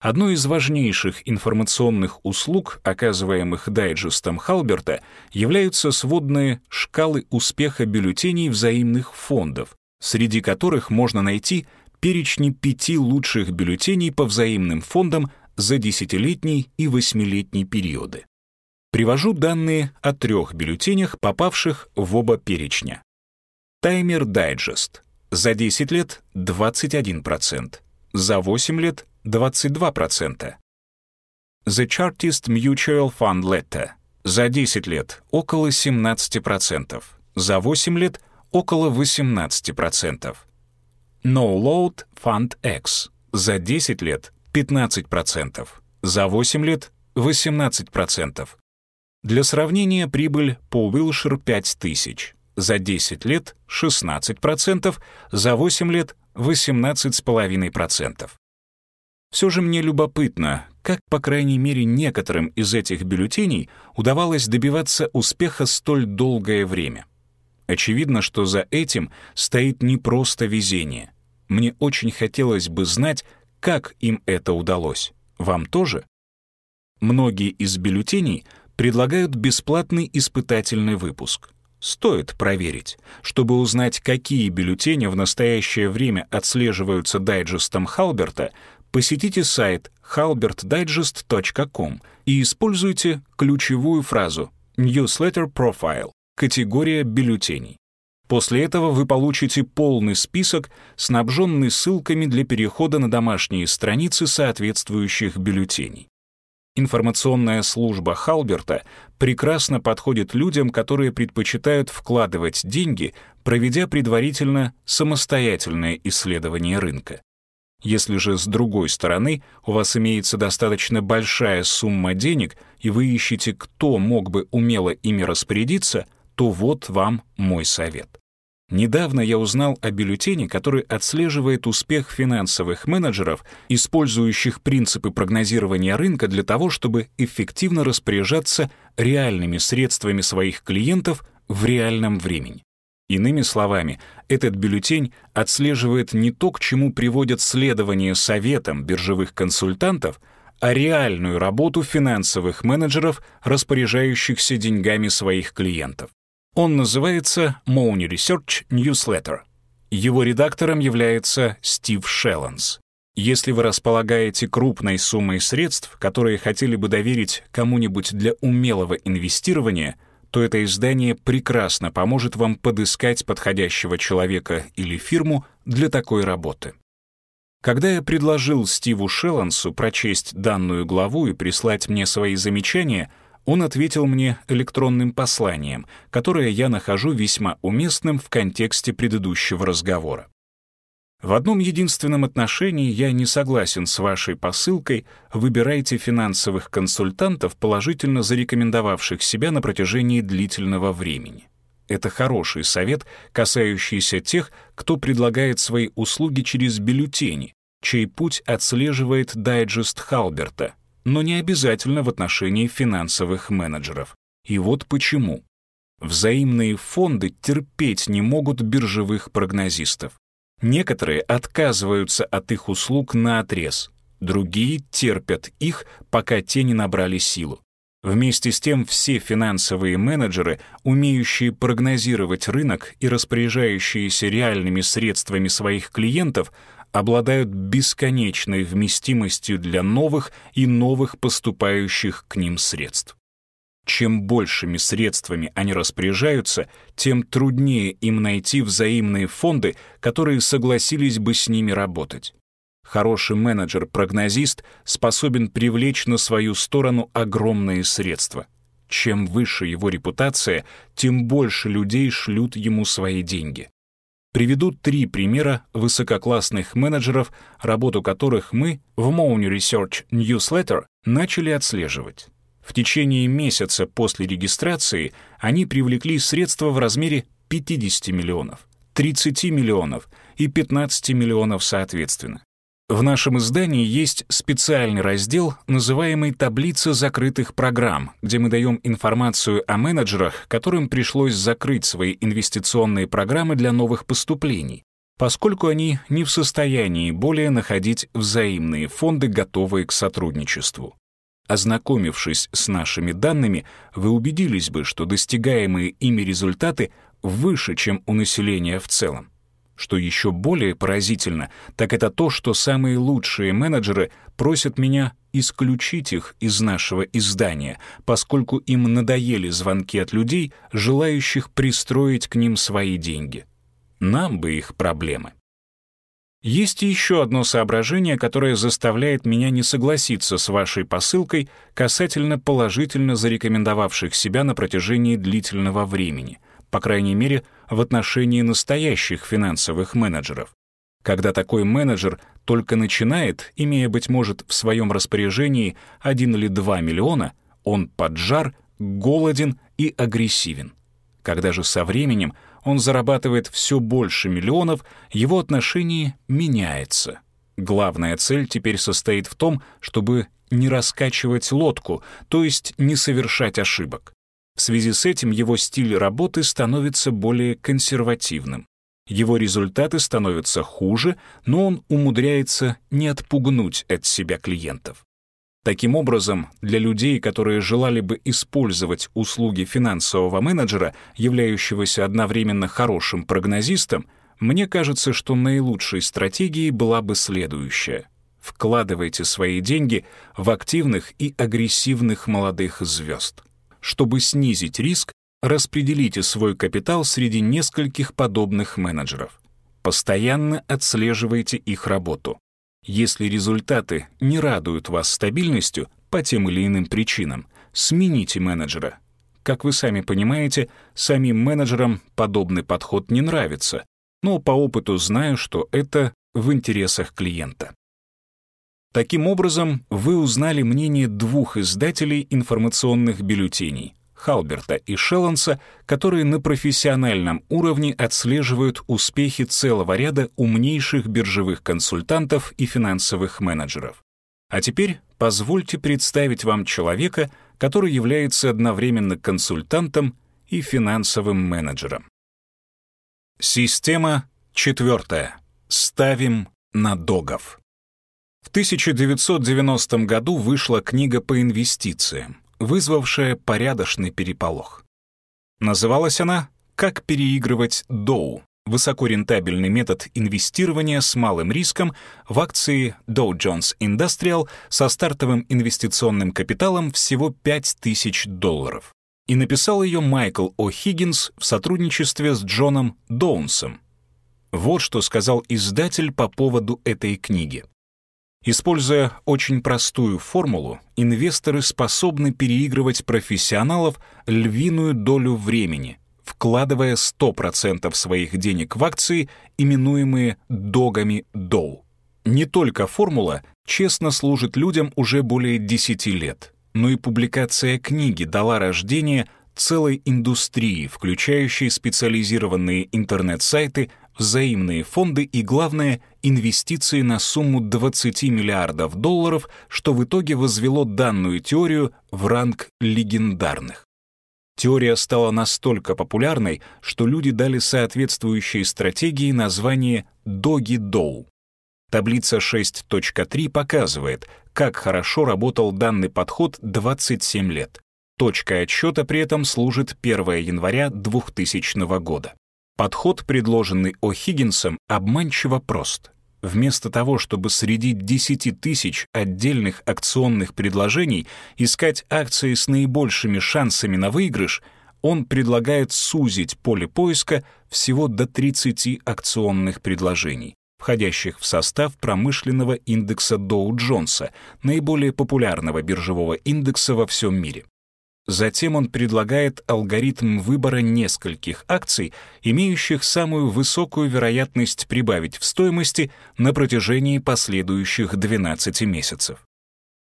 Одной из важнейших информационных услуг, оказываемых дайджестом Халберта, являются сводные шкалы успеха бюллетеней взаимных фондов, среди которых можно найти перечни пяти лучших бюллетеней по взаимным фондам за десятилетний и восьмилетний периоды. Привожу данные о трех бюллетенях, попавших в оба перечня. Таймер Дайджест. За 10 лет 21%, за 8 лет 22%. The Chartist Mutual Fund Letter. За 10 лет около 17%, за 8 лет около 18%. No Load Fund X. За 10 лет 15%, за 8 лет 18%. Для сравнения прибыль по Wilshire 5000. За 10 лет 16%, за 8 лет 18,5%. Все же мне любопытно, как, по крайней мере, некоторым из этих бюллетеней удавалось добиваться успеха столь долгое время. Очевидно, что за этим стоит не просто везение. Мне очень хотелось бы знать, как им это удалось. Вам тоже? Многие из бюллетеней предлагают бесплатный испытательный выпуск. Стоит проверить. Чтобы узнать, какие бюллетени в настоящее время отслеживаются дайджестом Халберта, посетите сайт halbertdigest.com и используйте ключевую фразу «Newsletter Profile» категория бюллетеней. После этого вы получите полный список, снабженный ссылками для перехода на домашние страницы соответствующих бюллетеней. Информационная служба Халберта прекрасно подходит людям, которые предпочитают вкладывать деньги, проведя предварительно самостоятельное исследование рынка. Если же с другой стороны у вас имеется достаточно большая сумма денег, и вы ищете, кто мог бы умело ими распорядиться, то вот вам мой совет. Недавно я узнал о бюллетене, который отслеживает успех финансовых менеджеров, использующих принципы прогнозирования рынка для того, чтобы эффективно распоряжаться реальными средствами своих клиентов в реальном времени. Иными словами, этот бюллетень отслеживает не то, к чему приводят следования советам биржевых консультантов, а реальную работу финансовых менеджеров, распоряжающихся деньгами своих клиентов. Он называется Money Research Newsletter. Его редактором является Стив Шелланс. Если вы располагаете крупной суммой средств, которые хотели бы доверить кому-нибудь для умелого инвестирования, то это издание прекрасно поможет вам подыскать подходящего человека или фирму для такой работы. Когда я предложил Стиву Шеллансу прочесть данную главу и прислать мне свои замечания — он ответил мне электронным посланием, которое я нахожу весьма уместным в контексте предыдущего разговора. В одном единственном отношении я не согласен с вашей посылкой «Выбирайте финансовых консультантов, положительно зарекомендовавших себя на протяжении длительного времени». Это хороший совет, касающийся тех, кто предлагает свои услуги через бюллетени, чей путь отслеживает дайджест Халберта, но не обязательно в отношении финансовых менеджеров. И вот почему. Взаимные фонды терпеть не могут биржевых прогнозистов. Некоторые отказываются от их услуг на отрез, другие терпят их, пока те не набрали силу. Вместе с тем все финансовые менеджеры, умеющие прогнозировать рынок и распоряжающиеся реальными средствами своих клиентов, обладают бесконечной вместимостью для новых и новых поступающих к ним средств. Чем большими средствами они распоряжаются, тем труднее им найти взаимные фонды, которые согласились бы с ними работать. Хороший менеджер-прогнозист способен привлечь на свою сторону огромные средства. Чем выше его репутация, тем больше людей шлют ему свои деньги. Приведу три примера высококлассных менеджеров, работу которых мы в Money Research Newsletter начали отслеживать. В течение месяца после регистрации они привлекли средства в размере 50 миллионов, 30 миллионов и 15 миллионов соответственно. В нашем издании есть специальный раздел, называемый «Таблица закрытых программ», где мы даем информацию о менеджерах, которым пришлось закрыть свои инвестиционные программы для новых поступлений, поскольку они не в состоянии более находить взаимные фонды, готовые к сотрудничеству. Ознакомившись с нашими данными, вы убедились бы, что достигаемые ими результаты выше, чем у населения в целом. Что еще более поразительно, так это то, что самые лучшие менеджеры просят меня исключить их из нашего издания, поскольку им надоели звонки от людей, желающих пристроить к ним свои деньги. Нам бы их проблемы. Есть еще одно соображение, которое заставляет меня не согласиться с вашей посылкой касательно положительно зарекомендовавших себя на протяжении длительного времени — по крайней мере, в отношении настоящих финансовых менеджеров. Когда такой менеджер только начинает, имея, быть может, в своем распоряжении 1 или 2 миллиона, он поджар, голоден и агрессивен. Когда же со временем он зарабатывает все больше миллионов, его отношение меняется. Главная цель теперь состоит в том, чтобы не раскачивать лодку, то есть не совершать ошибок. В связи с этим его стиль работы становится более консервативным. Его результаты становятся хуже, но он умудряется не отпугнуть от себя клиентов. Таким образом, для людей, которые желали бы использовать услуги финансового менеджера, являющегося одновременно хорошим прогнозистом, мне кажется, что наилучшей стратегией была бы следующая. Вкладывайте свои деньги в активных и агрессивных молодых звезд. Чтобы снизить риск, распределите свой капитал среди нескольких подобных менеджеров. Постоянно отслеживайте их работу. Если результаты не радуют вас стабильностью по тем или иным причинам, смените менеджера. Как вы сами понимаете, самим менеджерам подобный подход не нравится, но по опыту знаю, что это в интересах клиента. Таким образом, вы узнали мнение двух издателей информационных бюллетеней Халберта и Шелланса, которые на профессиональном уровне отслеживают успехи целого ряда умнейших биржевых консультантов и финансовых менеджеров. А теперь позвольте представить вам человека, который является одновременно консультантом и финансовым менеджером. Система четвертая. Ставим на догов. В 1990 году вышла книга по инвестициям, вызвавшая порядочный переполох. Называлась она «Как переигрывать Доу. Высокорентабельный метод инвестирования с малым риском в акции Dow Jones Industrial со стартовым инвестиционным капиталом всего 5000 долларов». И написал ее Майкл О'Хиггинс в сотрудничестве с Джоном Доунсом. Вот что сказал издатель по поводу этой книги. Используя очень простую формулу, инвесторы способны переигрывать профессионалов львиную долю времени, вкладывая 100% своих денег в акции, именуемые догами Доу. Не только формула честно служит людям уже более 10 лет, но и публикация книги дала рождение целой индустрии, включающей специализированные интернет-сайты, взаимные фонды и, главное, инвестиции на сумму 20 миллиардов долларов, что в итоге возвело данную теорию в ранг легендарных. Теория стала настолько популярной, что люди дали соответствующей стратегии название «доги-доу». Таблица 6.3 показывает, как хорошо работал данный подход 27 лет. Точкой отсчета при этом служит 1 января 2000 года. Подход, предложенный О'Хиггинсом, обманчиво прост. Вместо того, чтобы среди 10 тысяч отдельных акционных предложений искать акции с наибольшими шансами на выигрыш, он предлагает сузить поле поиска всего до 30 акционных предложений, входящих в состав промышленного индекса Доу-Джонса, наиболее популярного биржевого индекса во всем мире. Затем он предлагает алгоритм выбора нескольких акций, имеющих самую высокую вероятность прибавить в стоимости на протяжении последующих 12 месяцев.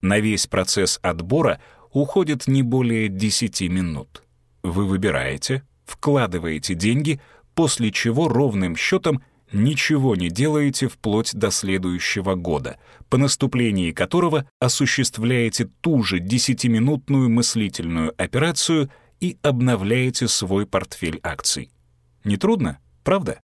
На весь процесс отбора уходит не более 10 минут. Вы выбираете, вкладываете деньги, после чего ровным счетом ничего не делаете вплоть до следующего года, по наступлении которого осуществляете ту же десятиминутную мыслительную операцию и обновляете свой портфель акций. Нетрудно, правда?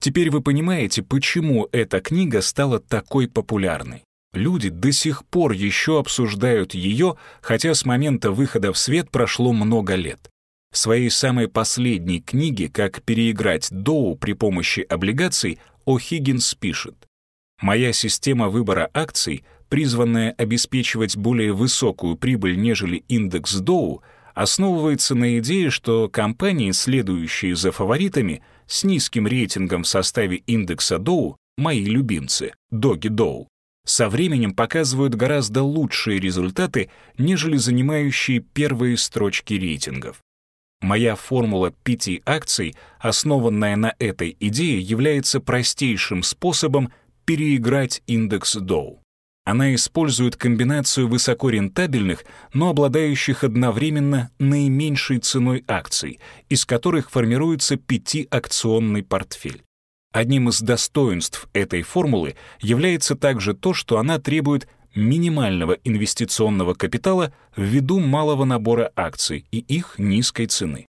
Теперь вы понимаете, почему эта книга стала такой популярной. Люди до сих пор еще обсуждают ее, хотя с момента выхода в свет прошло много лет. Своей самой последней книге «Как переиграть Доу при помощи облигаций» О'Хиггинс пишет «Моя система выбора акций, призванная обеспечивать более высокую прибыль, нежели индекс Доу, основывается на идее, что компании, следующие за фаворитами, с низким рейтингом в составе индекса Доу, мои любимцы, Доги Доу, со временем показывают гораздо лучшие результаты, нежели занимающие первые строчки рейтингов. Моя формула пяти акций, основанная на этой идее, является простейшим способом переиграть индекс Доу. Она использует комбинацию высокорентабельных, но обладающих одновременно наименьшей ценой акций, из которых формируется пятиакционный портфель. Одним из достоинств этой формулы является также то, что она требует минимального инвестиционного капитала ввиду малого набора акций и их низкой цены.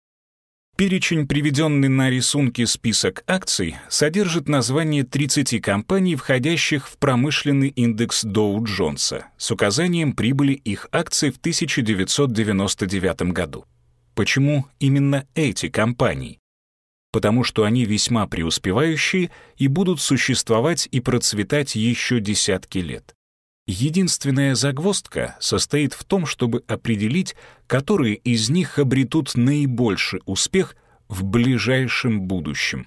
Перечень, приведенный на рисунке список акций, содержит название 30 компаний, входящих в промышленный индекс Доу-Джонса, с указанием прибыли их акций в 1999 году. Почему именно эти компании? Потому что они весьма преуспевающие и будут существовать и процветать еще десятки лет. Единственная загвоздка состоит в том, чтобы определить, которые из них обретут наибольший успех в ближайшем будущем.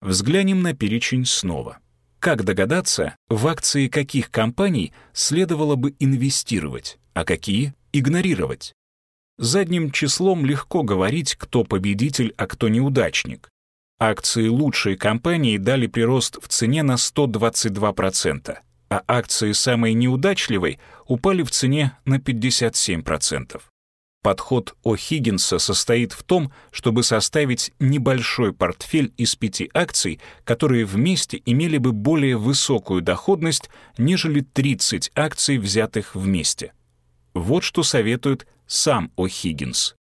Взглянем на перечень снова. Как догадаться, в акции каких компаний следовало бы инвестировать, а какие — игнорировать? Задним числом легко говорить, кто победитель, а кто неудачник. Акции лучшей компании дали прирост в цене на 122%, а акции самой неудачливой упали в цене на 57%. Подход О'Хиггинса состоит в том, чтобы составить небольшой портфель из пяти акций, которые вместе имели бы более высокую доходность, нежели 30 акций, взятых вместе. Вот что советует сам О'Хиггинс.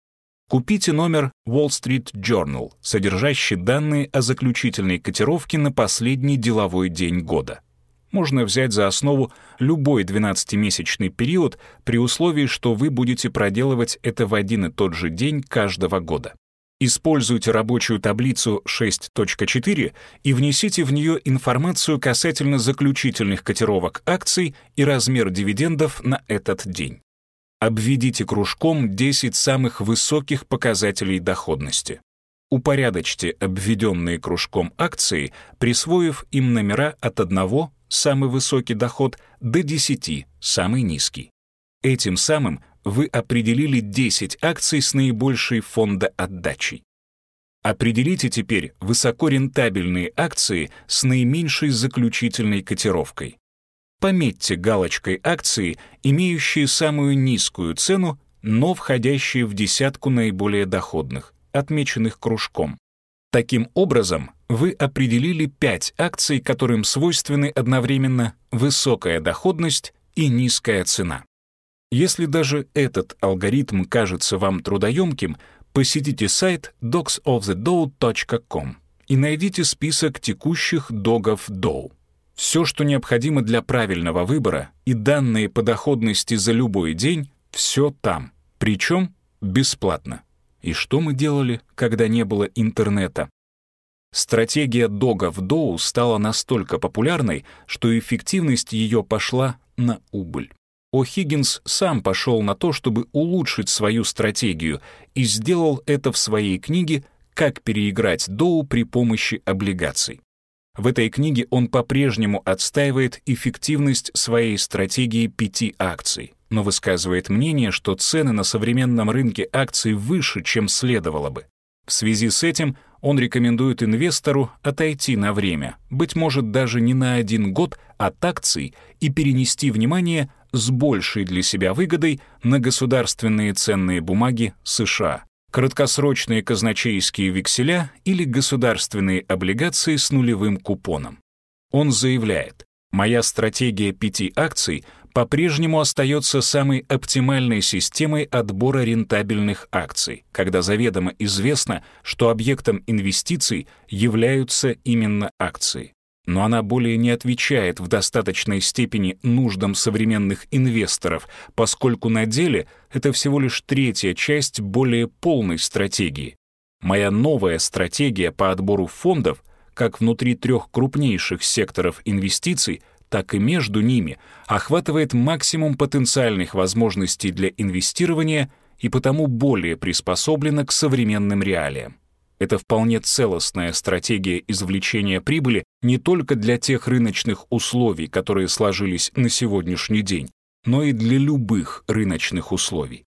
Купите номер Wall Street Journal, содержащий данные о заключительной котировке на последний деловой день года можно взять за основу любой 12-месячный период при условии, что вы будете проделывать это в один и тот же день каждого года. Используйте рабочую таблицу 6.4 и внесите в нее информацию касательно заключительных котировок акций и размер дивидендов на этот день. Обведите кружком 10 самых высоких показателей доходности. Упорядочьте обведенные кружком акции, присвоив им номера от 1 самый высокий доход, до 10 самый низкий. Этим самым вы определили 10 акций с наибольшей фондоотдачей. Определите теперь высокорентабельные акции с наименьшей заключительной котировкой. Пометьте галочкой акции, имеющие самую низкую цену, но входящие в десятку наиболее доходных, отмеченных кружком. Таким образом, вы определили пять акций, которым свойственны одновременно высокая доходность и низкая цена. Если даже этот алгоритм кажется вам трудоемким, посетите сайт dogsofthedow.com и найдите список текущих догов Dow. Все, что необходимо для правильного выбора и данные по доходности за любой день, все там, причем бесплатно. И что мы делали, когда не было интернета? Стратегия Дога в Доу стала настолько популярной, что эффективность ее пошла на убыль. О'Хиггинс сам пошел на то, чтобы улучшить свою стратегию, и сделал это в своей книге «Как переиграть Доу при помощи облигаций». В этой книге он по-прежнему отстаивает эффективность своей стратегии пяти акций, но высказывает мнение, что цены на современном рынке акций выше, чем следовало бы. В связи с этим он рекомендует инвестору отойти на время, быть может даже не на один год от акций и перенести внимание с большей для себя выгодой на государственные ценные бумаги США, краткосрочные казначейские векселя или государственные облигации с нулевым купоном. Он заявляет, «Моя стратегия пяти акций — по-прежнему остается самой оптимальной системой отбора рентабельных акций, когда заведомо известно, что объектом инвестиций являются именно акции. Но она более не отвечает в достаточной степени нуждам современных инвесторов, поскольку на деле это всего лишь третья часть более полной стратегии. Моя новая стратегия по отбору фондов, как внутри трех крупнейших секторов инвестиций — так и между ними охватывает максимум потенциальных возможностей для инвестирования и потому более приспособлена к современным реалиям. Это вполне целостная стратегия извлечения прибыли не только для тех рыночных условий, которые сложились на сегодняшний день, но и для любых рыночных условий.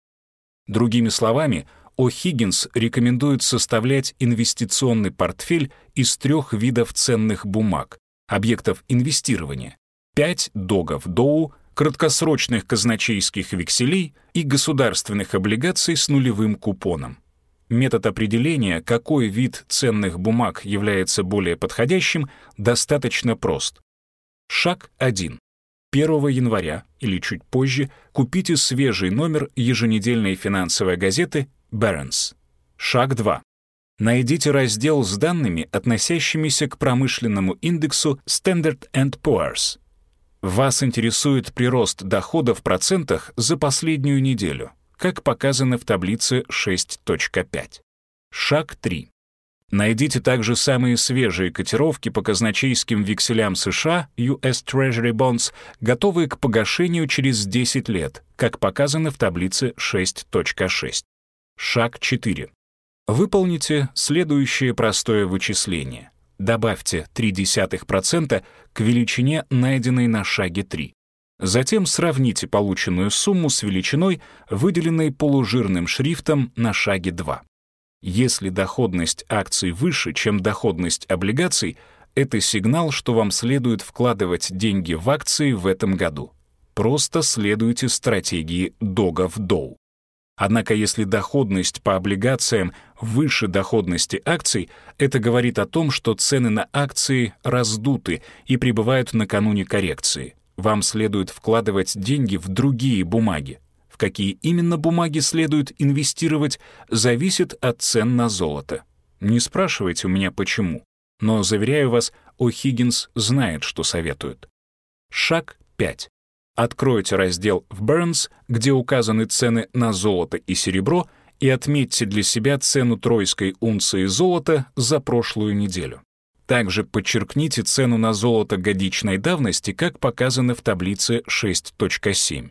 Другими словами, О'Хиггинс рекомендует составлять инвестиционный портфель из трех видов ценных бумаг, объектов инвестирования, 5 догов Доу, краткосрочных казначейских векселей и государственных облигаций с нулевым купоном. Метод определения, какой вид ценных бумаг является более подходящим, достаточно прост. Шаг 1. 1 января или чуть позже купите свежий номер еженедельной финансовой газеты Barron's. Шаг 2. Найдите раздел с данными, относящимися к промышленному индексу Standard Poor's вас интересует прирост дохода в процентах за последнюю неделю, как показано в таблице 6.5. Шаг 3. Найдите также самые свежие котировки по казначейским векселям США US Treasury Bonds, готовые к погашению через 10 лет, как показано в таблице 6.6. Шаг 4. Выполните следующее простое вычисление добавьте 0,3% к величине, найденной на шаге 3. Затем сравните полученную сумму с величиной, выделенной полужирным шрифтом на шаге 2. Если доходность акций выше, чем доходность облигаций, это сигнал, что вам следует вкладывать деньги в акции в этом году. Просто следуйте стратегии Дога в Доу. Однако если доходность по облигациям выше доходности акций, это говорит о том, что цены на акции раздуты и пребывают накануне коррекции. Вам следует вкладывать деньги в другие бумаги. В какие именно бумаги следует инвестировать, зависит от цен на золото. Не спрашивайте у меня почему, но, заверяю вас, О'Хиггинс знает, что советует. Шаг 5. Откройте раздел в Burns, где указаны цены на золото и серебро, и отметьте для себя цену тройской унции золота за прошлую неделю. Также подчеркните цену на золото годичной давности, как показано в таблице 6.7.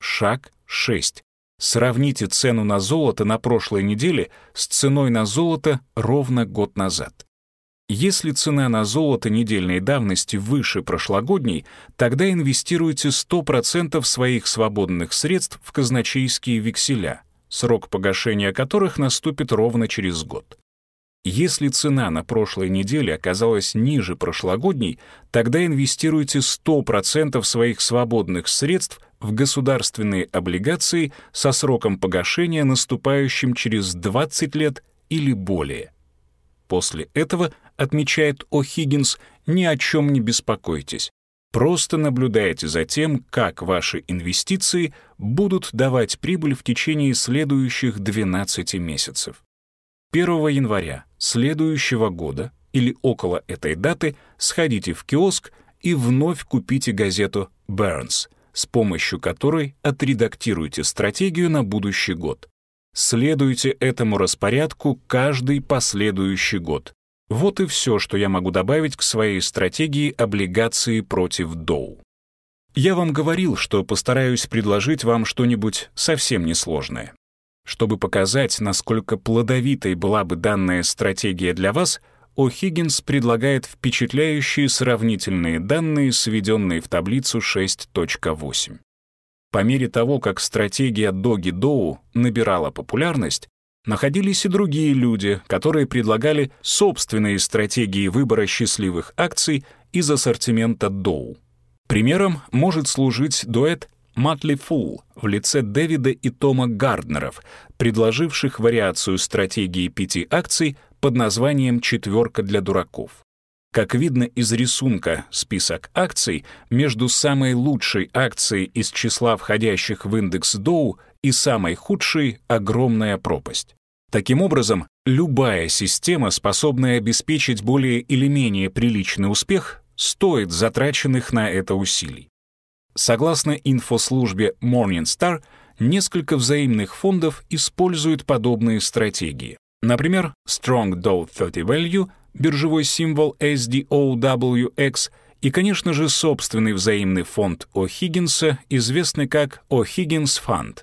Шаг 6. Сравните цену на золото на прошлой неделе с ценой на золото ровно год назад. Если цена на золото недельной давности выше прошлогодней, тогда инвестируйте 100% своих свободных средств в казначейские векселя, срок погашения которых наступит ровно через год. Если цена на прошлой неделе оказалась ниже прошлогодней, тогда инвестируйте 100% своих свободных средств в государственные облигации со сроком погашения, наступающим через 20 лет или более. После этого отмечает О'Хиггинс, ни о чем не беспокойтесь. Просто наблюдайте за тем, как ваши инвестиции будут давать прибыль в течение следующих 12 месяцев. 1 января следующего года или около этой даты сходите в киоск и вновь купите газету «Burns», с помощью которой отредактируйте стратегию на будущий год. Следуйте этому распорядку каждый последующий год. Вот и все, что я могу добавить к своей стратегии облигации против Доу. Я вам говорил, что постараюсь предложить вам что-нибудь совсем несложное. Чтобы показать, насколько плодовитой была бы данная стратегия для вас, О'Хиггинс предлагает впечатляющие сравнительные данные, сведенные в таблицу 6.8. По мере того, как стратегия Доги Доу набирала популярность, находились и другие люди, которые предлагали собственные стратегии выбора счастливых акций из ассортимента Доу. Примером может служить дуэт Матли Фул в лице Дэвида и Тома Гарднеров, предложивших вариацию стратегии пяти акций под названием «четверка для дураков». Как видно из рисунка список акций, между самой лучшей акцией из числа входящих в индекс Доу и самой худшей — огромная пропасть. Таким образом, любая система, способная обеспечить более или менее приличный успех, стоит затраченных на это усилий. Согласно инфослужбе Morningstar, несколько взаимных фондов используют подобные стратегии. Например, Strong Dow 30 Value, биржевой символ SDOWX и, конечно же, собственный взаимный фонд О'Хиггинса, известный как O'Higgins Fund.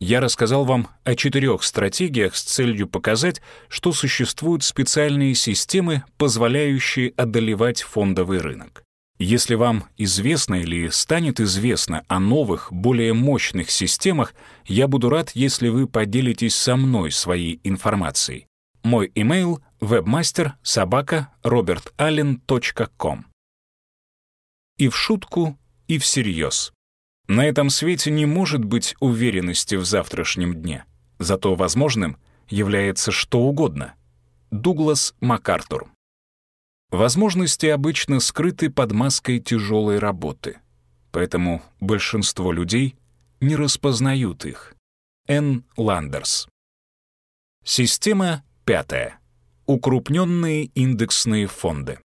Я рассказал вам о четырех стратегиях с целью показать, что существуют специальные системы, позволяющие одолевать фондовый рынок. Если вам известно или станет известно о новых, более мощных системах, я буду рад, если вы поделитесь со мной своей информацией. Мой имейл — webmaster собака robertallen.com. И в шутку, и всерьез. На этом свете не может быть уверенности в завтрашнем дне. Зато возможным является что угодно. Дуглас МакАртур. Возможности обычно скрыты под маской тяжелой работы, поэтому большинство людей не распознают их. Н. Ландерс. Система пятая. Укрупненные индексные фонды.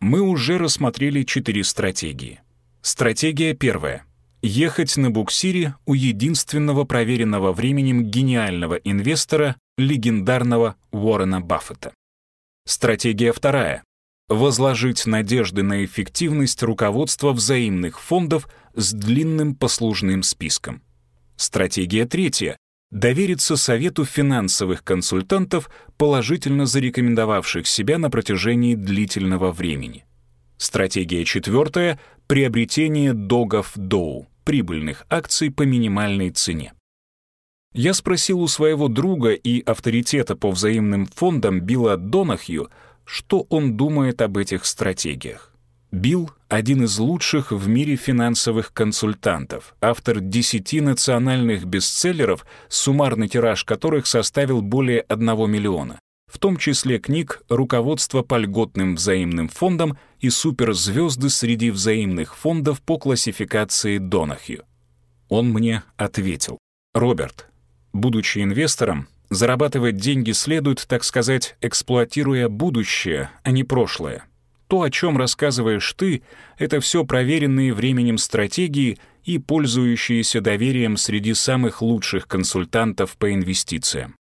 Мы уже рассмотрели четыре стратегии. Стратегия первая. Ехать на буксире у единственного проверенного временем гениального инвестора, легендарного Уоррена Баффета. Стратегия вторая. Возложить надежды на эффективность руководства взаимных фондов с длинным послужным списком. Стратегия третья. Довериться совету финансовых консультантов, положительно зарекомендовавших себя на протяжении длительного времени. Стратегия четвертая — приобретение догов Доу, прибыльных акций по минимальной цене. Я спросил у своего друга и авторитета по взаимным фондам Билла Донахью, что он думает об этих стратегиях. Билл — один из лучших в мире финансовых консультантов, автор десяти национальных бестселлеров, суммарный тираж которых составил более одного миллиона, в том числе книг «Руководство по льготным взаимным фондам» и «Суперзвезды среди взаимных фондов по классификации Донахью». Он мне ответил, «Роберт, будучи инвестором, зарабатывать деньги следует, так сказать, эксплуатируя будущее, а не прошлое. То, о чем рассказываешь ты, это все проверенные временем стратегии и пользующиеся доверием среди самых лучших консультантов по инвестициям.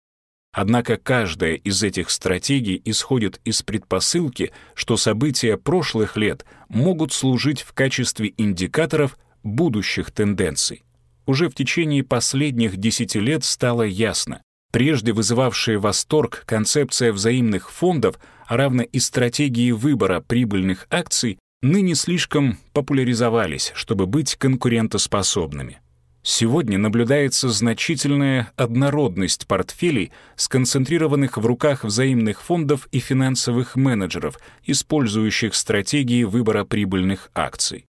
Однако каждая из этих стратегий исходит из предпосылки, что события прошлых лет могут служить в качестве индикаторов будущих тенденций. Уже в течение последних десяти лет стало ясно, прежде вызывавшая восторг концепция взаимных фондов, а равно и стратегии выбора прибыльных акций, ныне слишком популяризовались, чтобы быть конкурентоспособными. Сегодня наблюдается значительная однородность портфелей, сконцентрированных в руках взаимных фондов и финансовых менеджеров, использующих стратегии выбора прибыльных акций.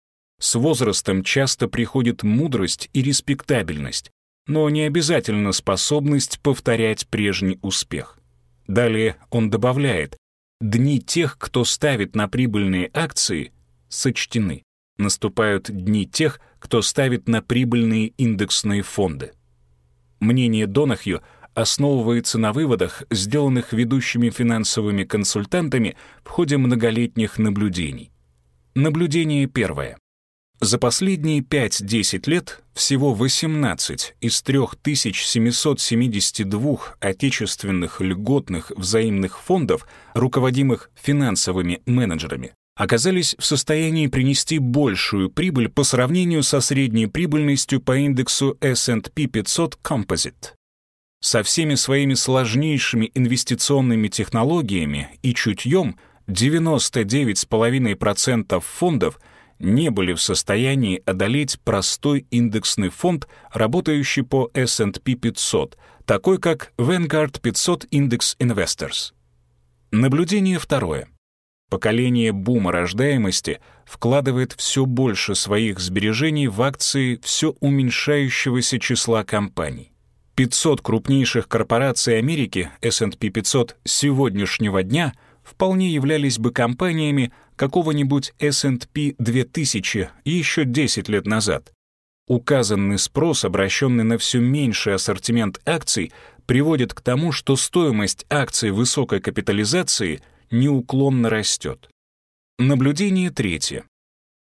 С возрастом часто приходит мудрость и респектабельность, но не обязательно способность повторять прежний успех. Далее он добавляет, дни тех, кто ставит на прибыльные акции, сочтены. Наступают дни тех, кто ставит на прибыльные индексные фонды. Мнение Донахью основывается на выводах, сделанных ведущими финансовыми консультантами в ходе многолетних наблюдений. Наблюдение первое. За последние 5-10 лет всего 18 из 3772 отечественных льготных взаимных фондов, руководимых финансовыми менеджерами, оказались в состоянии принести большую прибыль по сравнению со средней прибыльностью по индексу S&P 500 Composite. Со всеми своими сложнейшими инвестиционными технологиями и чутьем 99,5% фондов — не были в состоянии одолеть простой индексный фонд, работающий по S&P 500, такой как Vanguard 500 Index Investors. Наблюдение второе. Поколение бума рождаемости вкладывает все больше своих сбережений в акции все уменьшающегося числа компаний. 500 крупнейших корпораций Америки S&P 500 сегодняшнего дня вполне являлись бы компаниями, какого-нибудь S&P 2000 еще 10 лет назад. Указанный спрос, обращенный на все меньший ассортимент акций, приводит к тому, что стоимость акций высокой капитализации неуклонно растет. Наблюдение третье.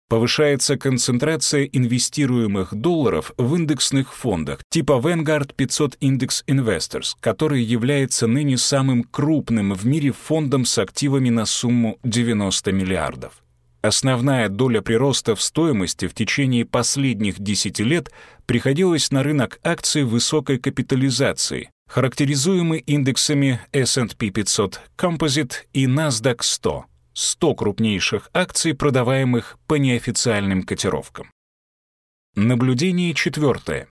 Повышается концентрация инвестируемых долларов в индексных фондах типа Vanguard 500 Index Investors, который является ныне самым крупным в мире фондом с активами на сумму 90 миллиардов. Основная доля прироста в стоимости в течение последних 10 лет приходилась на рынок акций высокой капитализации, характеризуемый индексами S&P 500 Composite и NASDAQ 100 100 крупнейших акций, продаваемых по неофициальным котировкам. Наблюдение четвертое.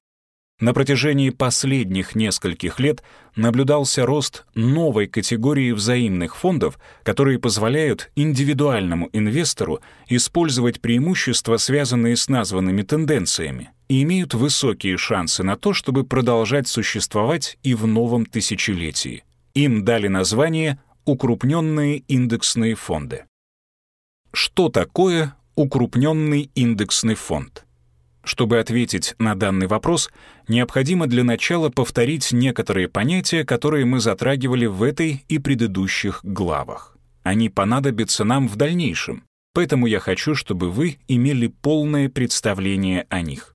На протяжении последних нескольких лет наблюдался рост новой категории взаимных фондов, которые позволяют индивидуальному инвестору использовать преимущества, связанные с названными тенденциями, и имеют высокие шансы на то, чтобы продолжать существовать и в новом тысячелетии. Им дали название Укрупненные индексные фонды. Что такое укрупненный индексный фонд? Чтобы ответить на данный вопрос, необходимо для начала повторить некоторые понятия, которые мы затрагивали в этой и предыдущих главах. Они понадобятся нам в дальнейшем, поэтому я хочу, чтобы вы имели полное представление о них.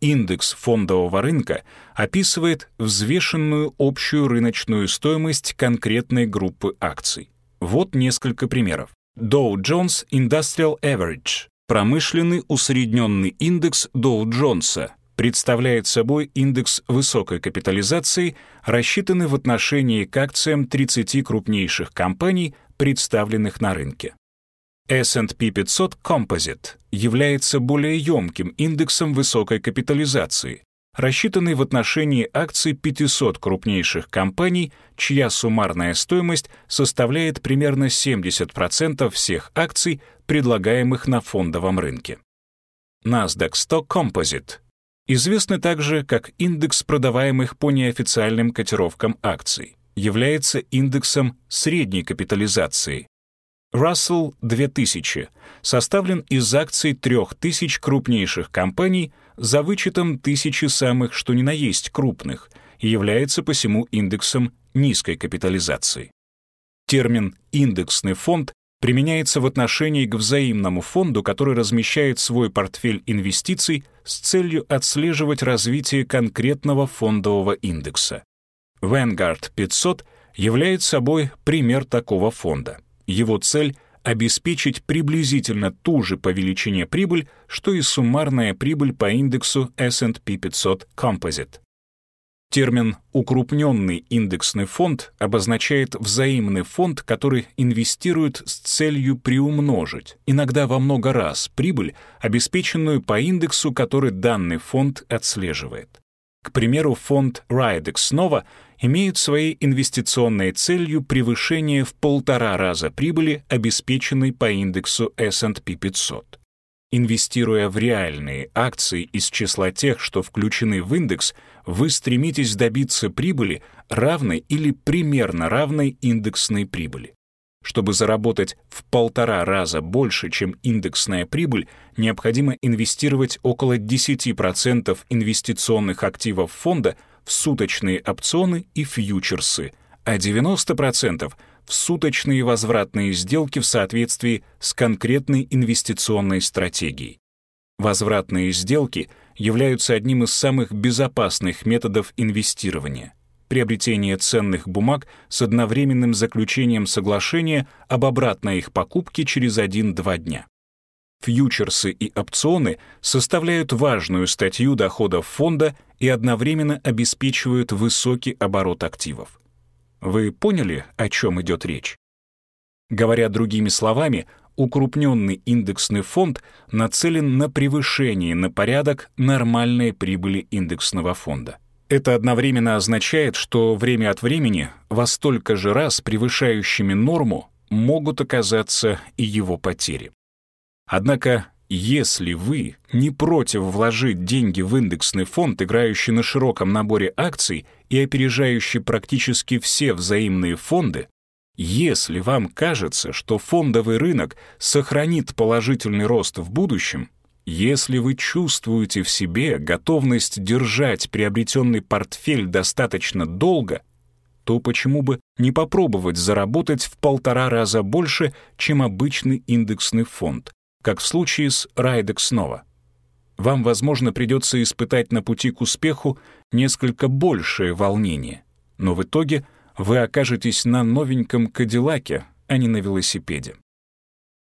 Индекс фондового рынка описывает взвешенную общую рыночную стоимость конкретной группы акций. Вот несколько примеров. Dow Jones Industrial Average — промышленный усредненный индекс Dow Джонса, представляет собой индекс высокой капитализации, рассчитанный в отношении к акциям 30 крупнейших компаний, представленных на рынке. S&P 500 Composite является более емким индексом высокой капитализации, рассчитанный в отношении акций 500 крупнейших компаний, чья суммарная стоимость составляет примерно 70% всех акций, предлагаемых на фондовом рынке. NASDAQ Stock Composite известный также как индекс продаваемых по неофициальным котировкам акций, является индексом средней капитализации. Russell 2000 составлен из акций 3000 крупнейших компаний за вычетом тысячи самых что ни на есть крупных и является посему индексом низкой капитализации. Термин «индексный фонд» применяется в отношении к взаимному фонду, который размещает свой портфель инвестиций с целью отслеживать развитие конкретного фондового индекса. Vanguard 500 является собой пример такого фонда. Его цель — обеспечить приблизительно ту же по величине прибыль, что и суммарная прибыль по индексу S&P 500 Composite. Термин «укрупненный индексный фонд» обозначает взаимный фонд, который инвестирует с целью приумножить, иногда во много раз, прибыль, обеспеченную по индексу, который данный фонд отслеживает. К примеру, фонд Ridex снова имеет своей инвестиционной целью превышение в полтора раза прибыли, обеспеченной по индексу S&P 500. Инвестируя в реальные акции из числа тех, что включены в индекс, вы стремитесь добиться прибыли, равной или примерно равной индексной прибыли. Чтобы заработать в полтора раза больше, чем индексная прибыль, необходимо инвестировать около 10% инвестиционных активов фонда в суточные опционы и фьючерсы, а 90% в суточные возвратные сделки в соответствии с конкретной инвестиционной стратегией. Возвратные сделки являются одним из самых безопасных методов инвестирования. Приобретение ценных бумаг с одновременным заключением соглашения об обратной их покупке через 1-2 дня. Фьючерсы и опционы составляют важную статью доходов фонда и одновременно обеспечивают высокий оборот активов. Вы поняли, о чем идет речь? Говоря другими словами, укрупненный индексный фонд нацелен на превышение на порядок нормальной прибыли индексного фонда. Это одновременно означает, что время от времени во столько же раз превышающими норму могут оказаться и его потери. Однако, если вы не против вложить деньги в индексный фонд, играющий на широком наборе акций и опережающий практически все взаимные фонды, если вам кажется, что фондовый рынок сохранит положительный рост в будущем, если вы чувствуете в себе готовность держать приобретенный портфель достаточно долго, то почему бы не попробовать заработать в полтора раза больше, чем обычный индексный фонд, как в случае с Райдекс Нова? Вам, возможно, придется испытать на пути к успеху несколько большее волнение, но в итоге вы окажетесь на новеньком Кадиллаке, а не на велосипеде.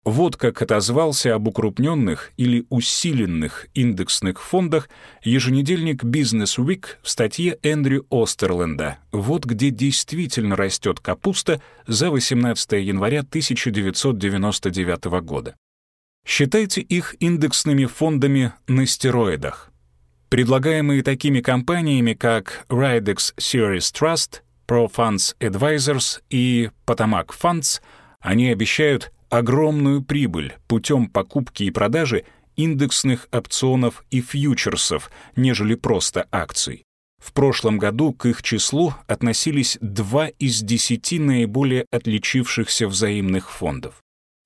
Вот как отозвался об укрупненных или усиленных индексных фондах еженедельник Business Week в статье Эндрю Остерленда «Вот где действительно растет капуста» за 18 января 1999 года. Считайте их индексными фондами на стероидах. Предлагаемые такими компаниями, как Ridex Series Trust, ProFunds Advisors и Potomac Funds, они обещают огромную прибыль путем покупки и продажи индексных опционов и фьючерсов, нежели просто акций. В прошлом году к их числу относились два из десяти наиболее отличившихся взаимных фондов.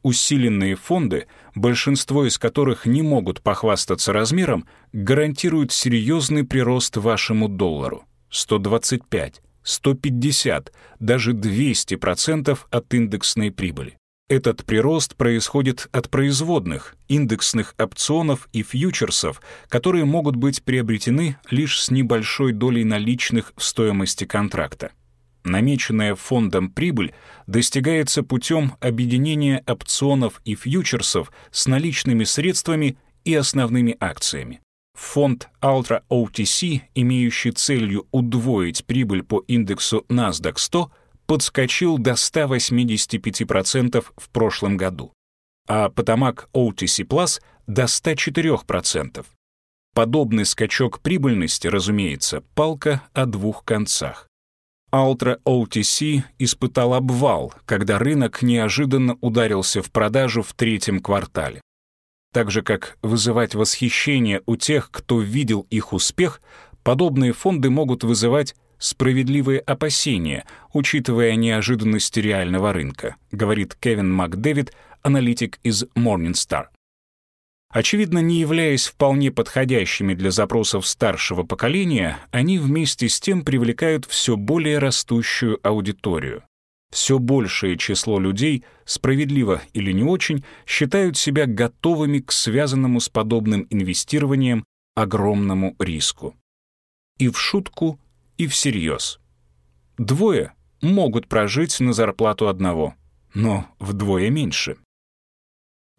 Усиленные фонды, большинство из которых не могут похвастаться размером, гарантируют серьезный прирост вашему доллару — 125, 150, даже 200% от индексной прибыли. Этот прирост происходит от производных, индексных опционов и фьючерсов, которые могут быть приобретены лишь с небольшой долей наличных в стоимости контракта. Намеченная фондом прибыль достигается путем объединения опционов и фьючерсов с наличными средствами и основными акциями. Фонд Ultra OTC, имеющий целью удвоить прибыль по индексу NASDAQ 100, подскочил до 185% в прошлом году, а Potomac OTC Plus — до 104%. Подобный скачок прибыльности, разумеется, палка о двух концах. Ultra OTC испытал обвал, когда рынок неожиданно ударился в продажу в третьем квартале. Так же, как вызывать восхищение у тех, кто видел их успех, подобные фонды могут вызывать справедливые опасения, учитывая неожиданности реального рынка, говорит Кевин МакДэвид, аналитик из Morningstar. Очевидно, не являясь вполне подходящими для запросов старшего поколения, они вместе с тем привлекают все более растущую аудиторию. Все большее число людей, справедливо или не очень, считают себя готовыми к связанному с подобным инвестированием огромному риску. И в шутку, и всерьез. Двое могут прожить на зарплату одного, но вдвое меньше.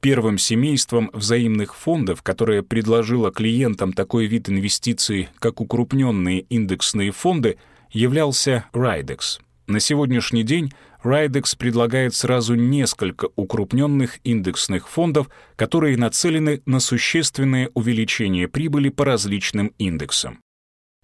Первым семейством взаимных фондов, которое предложило клиентам такой вид инвестиций, как укрупненные индексные фонды, являлся Ridex. На сегодняшний день Ridex предлагает сразу несколько укрупненных индексных фондов, которые нацелены на существенное увеличение прибыли по различным индексам.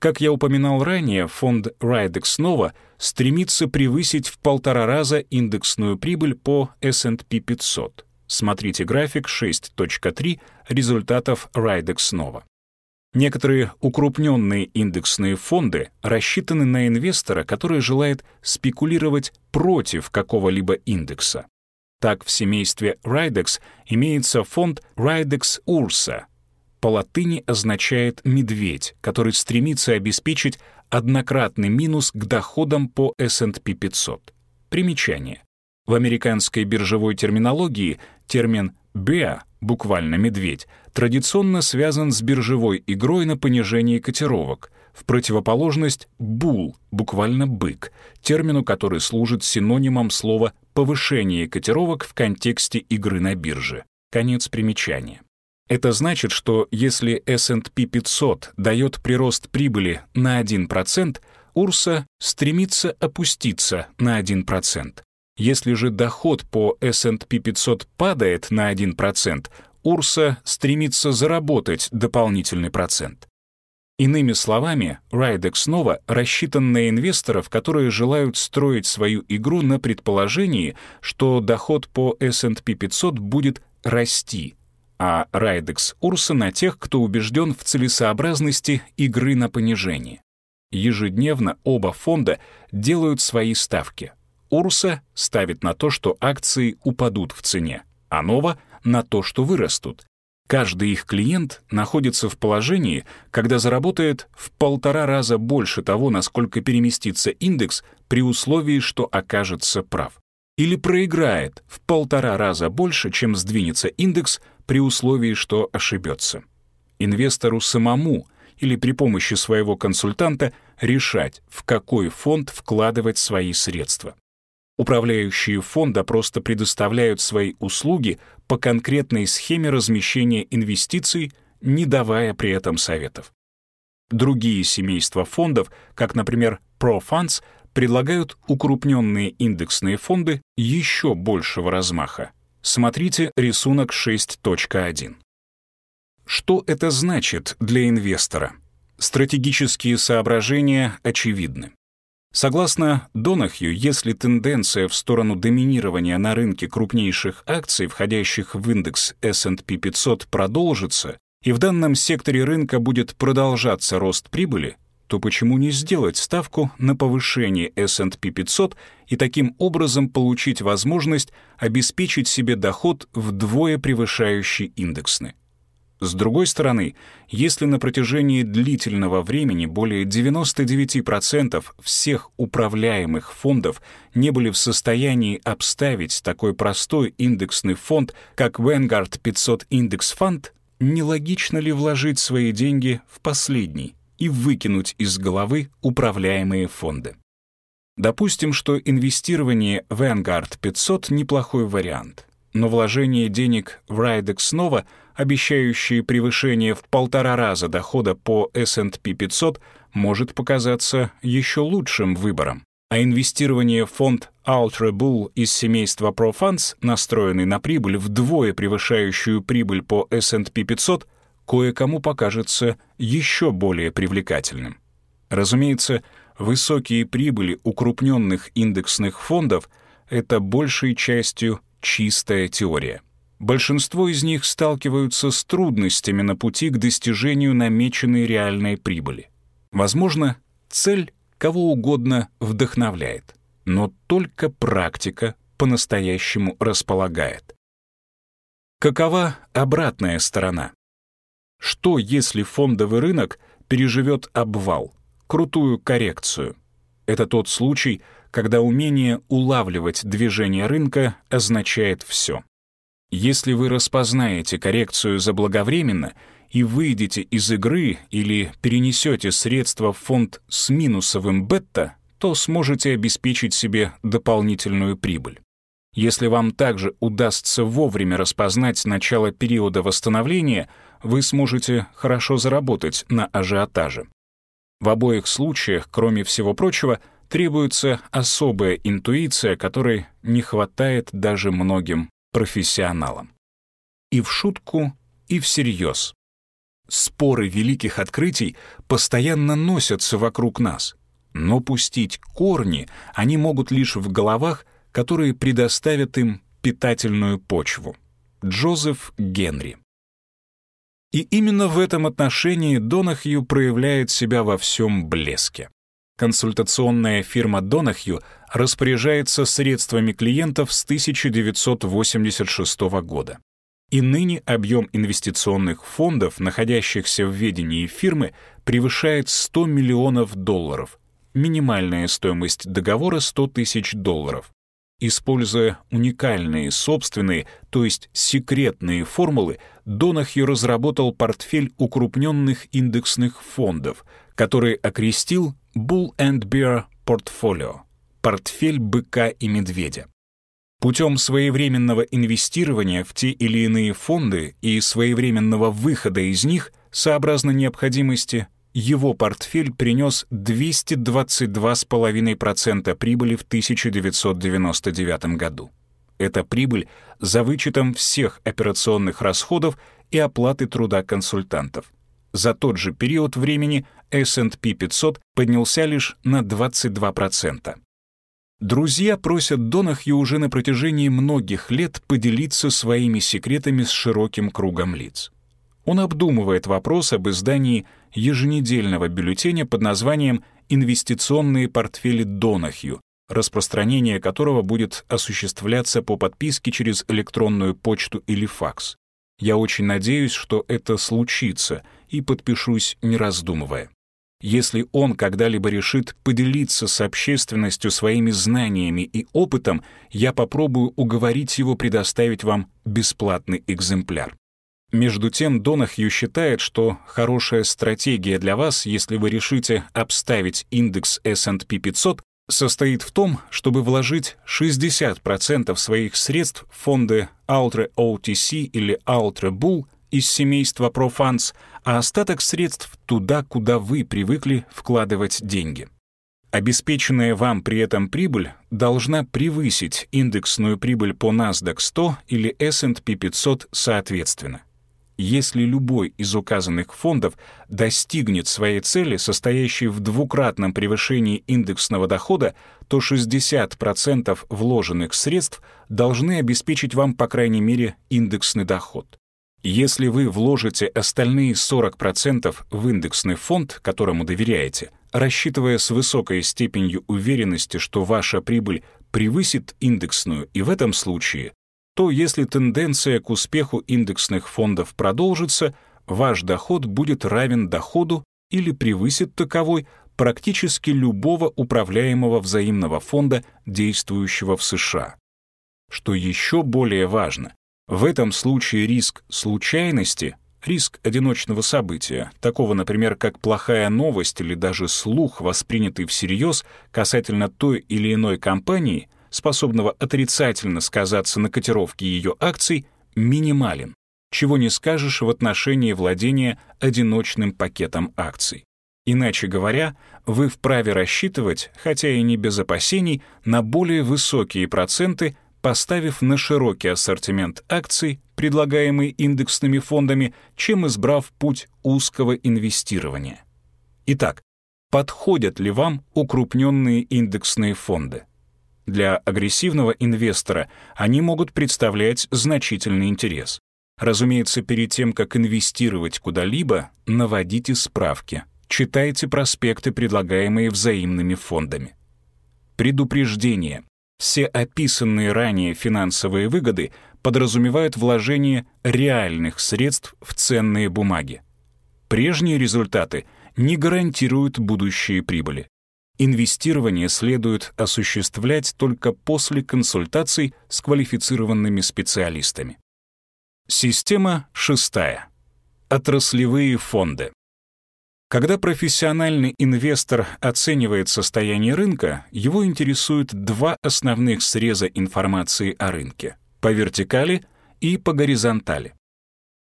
Как я упоминал ранее, фонд Ridex Nova стремится превысить в полтора раза индексную прибыль по S&P 500. Смотрите график 6.3 результатов Ridex Nova. Некоторые укрупненные индексные фонды рассчитаны на инвестора, который желает спекулировать против какого-либо индекса. Так, в семействе Ridex имеется фонд Ridex Ursa. По латыни означает «медведь», который стремится обеспечить однократный минус к доходам по S&P 500. Примечание. В американской биржевой терминологии термин «bear» буквально «медведь», традиционно связан с биржевой игрой на понижение котировок, в противоположность «bull», буквально «бык», термину, который служит синонимом слова «повышение котировок» в контексте игры на бирже. Конец примечания. Это значит, что если S&P 500 дает прирост прибыли на 1%, Урса стремится опуститься на 1%. Если же доход по S&P 500 падает на 1%, Урса стремится заработать дополнительный процент. Иными словами, Ridex снова рассчитан на инвесторов, которые желают строить свою игру на предположении, что доход по S&P 500 будет расти, а Ridex Урса на тех, кто убежден в целесообразности игры на понижение. Ежедневно оба фонда делают свои ставки — Урса ставит на то, что акции упадут в цене, а Нова — на то, что вырастут. Каждый их клиент находится в положении, когда заработает в полтора раза больше того, насколько переместится индекс при условии, что окажется прав. Или проиграет в полтора раза больше, чем сдвинется индекс при условии, что ошибется. Инвестору самому или при помощи своего консультанта решать, в какой фонд вкладывать свои средства. Управляющие фонда просто предоставляют свои услуги по конкретной схеме размещения инвестиций, не давая при этом советов. Другие семейства фондов, как, например, ProFunds, предлагают укрупненные индексные фонды еще большего размаха. Смотрите рисунок 6.1. Что это значит для инвестора? Стратегические соображения очевидны. Согласно Донахью, если тенденция в сторону доминирования на рынке крупнейших акций, входящих в индекс S&P 500, продолжится, и в данном секторе рынка будет продолжаться рост прибыли, то почему не сделать ставку на повышение S&P 500 и таким образом получить возможность обеспечить себе доход вдвое превышающий индексный? С другой стороны, если на протяжении длительного времени более 99% всех управляемых фондов не были в состоянии обставить такой простой индексный фонд, как Vanguard 500 Index Fund, нелогично ли вложить свои деньги в последний и выкинуть из головы управляемые фонды? Допустим, что инвестирование в Vanguard 500 — неплохой вариант, но вложение денег в Ridex снова — обещающие превышение в полтора раза дохода по S&P 500, может показаться еще лучшим выбором. А инвестирование в фонд Ultra Bull из семейства ProFunds, настроенный на прибыль вдвое превышающую прибыль по S&P 500, кое-кому покажется еще более привлекательным. Разумеется, высокие прибыли укрупненных индексных фондов — это большей частью чистая теория. Большинство из них сталкиваются с трудностями на пути к достижению намеченной реальной прибыли. Возможно, цель кого угодно вдохновляет, но только практика по-настоящему располагает. Какова обратная сторона? Что, если фондовый рынок переживет обвал, крутую коррекцию? Это тот случай, когда умение улавливать движение рынка означает все. Если вы распознаете коррекцию заблаговременно и выйдете из игры или перенесете средства в фонд с минусовым бета, то сможете обеспечить себе дополнительную прибыль. Если вам также удастся вовремя распознать начало периода восстановления, вы сможете хорошо заработать на ажиотаже. В обоих случаях, кроме всего прочего, требуется особая интуиция, которой не хватает даже многим профессионалам. И в шутку, и всерьез. Споры великих открытий постоянно носятся вокруг нас, но пустить корни они могут лишь в головах которые предоставят им питательную почву. Джозеф Генри. И именно в этом отношении Донахью проявляет себя во всем блеске. Консультационная фирма Донахью распоряжается средствами клиентов с 1986 года. И ныне объем инвестиционных фондов, находящихся в ведении фирмы, превышает 100 миллионов долларов. Минимальная стоимость договора — 100 тысяч долларов. Используя уникальные собственные, то есть секретные формулы, Донахью разработал портфель укрупненных индексных фондов, который окрестил Bull and Bear Portfolio — портфель быка и медведя. Путем своевременного инвестирования в те или иные фонды и своевременного выхода из них, сообразно необходимости, его портфель принес 222,5% прибыли в 1999 году. Это прибыль за вычетом всех операционных расходов и оплаты труда консультантов. За тот же период времени S&P 500 поднялся лишь на 22%. Друзья просят Донахью уже на протяжении многих лет поделиться своими секретами с широким кругом лиц. Он обдумывает вопрос об издании еженедельного бюллетеня под названием «Инвестиционные портфели Донахью», распространение которого будет осуществляться по подписке через электронную почту или факс. Я очень надеюсь, что это случится, и подпишусь, не раздумывая. Если он когда-либо решит поделиться с общественностью своими знаниями и опытом, я попробую уговорить его предоставить вам бесплатный экземпляр. Между тем, Донахью считает, что хорошая стратегия для вас, если вы решите обставить индекс S&P 500, состоит в том, чтобы вложить 60% своих средств в фонды Ultra OTC или Ultra Bull из семейства ProFunds, а остаток средств туда, куда вы привыкли вкладывать деньги. Обеспеченная вам при этом прибыль должна превысить индексную прибыль по NASDAQ 100 или S&P 500 соответственно если любой из указанных фондов достигнет своей цели, состоящей в двукратном превышении индексного дохода, то 60% вложенных средств должны обеспечить вам, по крайней мере, индексный доход. Если вы вложите остальные 40% в индексный фонд, которому доверяете, рассчитывая с высокой степенью уверенности, что ваша прибыль превысит индексную, и в этом случае то если тенденция к успеху индексных фондов продолжится, ваш доход будет равен доходу или превысит таковой практически любого управляемого взаимного фонда, действующего в США. Что еще более важно, в этом случае риск случайности, риск одиночного события, такого, например, как плохая новость или даже слух, воспринятый всерьез касательно той или иной компании — способного отрицательно сказаться на котировке ее акций, минимален, чего не скажешь в отношении владения одиночным пакетом акций. Иначе говоря, вы вправе рассчитывать, хотя и не без опасений, на более высокие проценты поставив на широкий ассортимент акций, предлагаемый индексными фондами, чем избрав путь узкого инвестирования. Итак, подходят ли вам укрупненные индексные фонды? Для агрессивного инвестора они могут представлять значительный интерес. Разумеется, перед тем, как инвестировать куда-либо, наводите справки, читайте проспекты, предлагаемые взаимными фондами. Предупреждение. Все описанные ранее финансовые выгоды подразумевают вложение реальных средств в ценные бумаги. Прежние результаты не гарантируют будущие прибыли. Инвестирование следует осуществлять только после консультаций с квалифицированными специалистами. Система шестая. Отраслевые фонды. Когда профессиональный инвестор оценивает состояние рынка, его интересуют два основных среза информации о рынке — по вертикали и по горизонтали.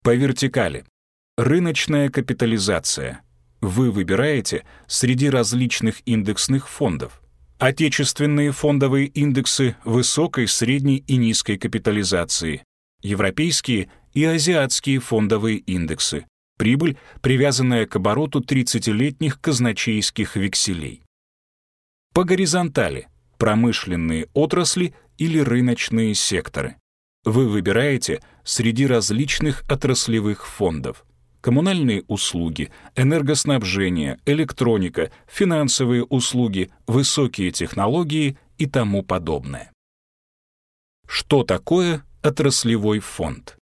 По вертикали — рыночная капитализация. Вы выбираете среди различных индексных фондов. Отечественные фондовые индексы высокой, средней и низкой капитализации, европейские и азиатские фондовые индексы, прибыль, привязанная к обороту 30-летних казначейских векселей. По горизонтали — промышленные отрасли или рыночные секторы. Вы выбираете среди различных отраслевых фондов коммунальные услуги, энергоснабжение, электроника, финансовые услуги, высокие технологии и тому подобное. Что такое отраслевой фонд?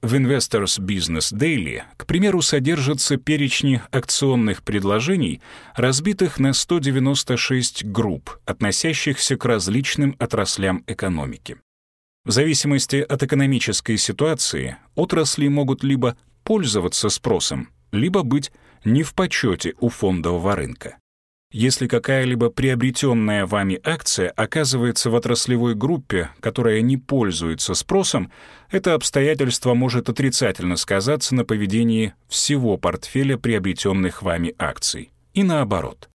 В Investors Business Daily, к примеру, содержатся перечни акционных предложений, разбитых на 196 групп, относящихся к различным отраслям экономики. В зависимости от экономической ситуации отрасли могут либо пользоваться спросом, либо быть не в почете у фондового рынка. Если какая-либо приобретенная вами акция оказывается в отраслевой группе, которая не пользуется спросом, это обстоятельство может отрицательно сказаться на поведении всего портфеля приобретенных вами акций. И наоборот.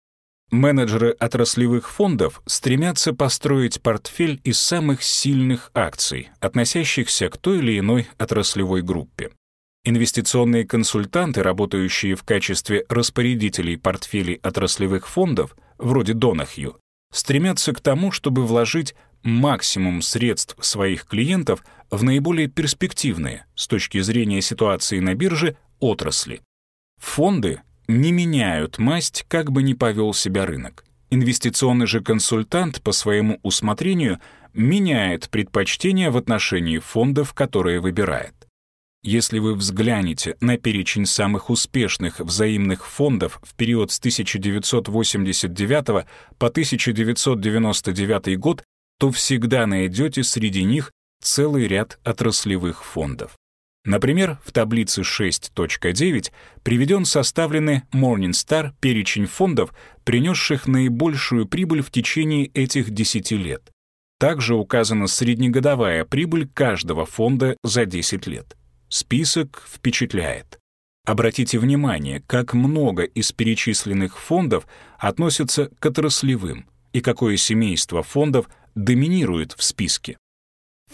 Менеджеры отраслевых фондов стремятся построить портфель из самых сильных акций, относящихся к той или иной отраслевой группе. Инвестиционные консультанты, работающие в качестве распорядителей портфелей отраслевых фондов, вроде Донахью, стремятся к тому, чтобы вложить максимум средств своих клиентов в наиболее перспективные с точки зрения ситуации на бирже отрасли. Фонды не меняют масть, как бы ни повел себя рынок. Инвестиционный же консультант по своему усмотрению меняет предпочтения в отношении фондов, которые выбирает. Если вы взглянете на перечень самых успешных взаимных фондов в период с 1989 по 1999 год, то всегда найдете среди них целый ряд отраслевых фондов. Например, в таблице 6.9 приведен составленный Morningstar перечень фондов, принесших наибольшую прибыль в течение этих 10 лет. Также указана среднегодовая прибыль каждого фонда за 10 лет. Список впечатляет. Обратите внимание, как много из перечисленных фондов относятся к отраслевым и какое семейство фондов доминирует в списке.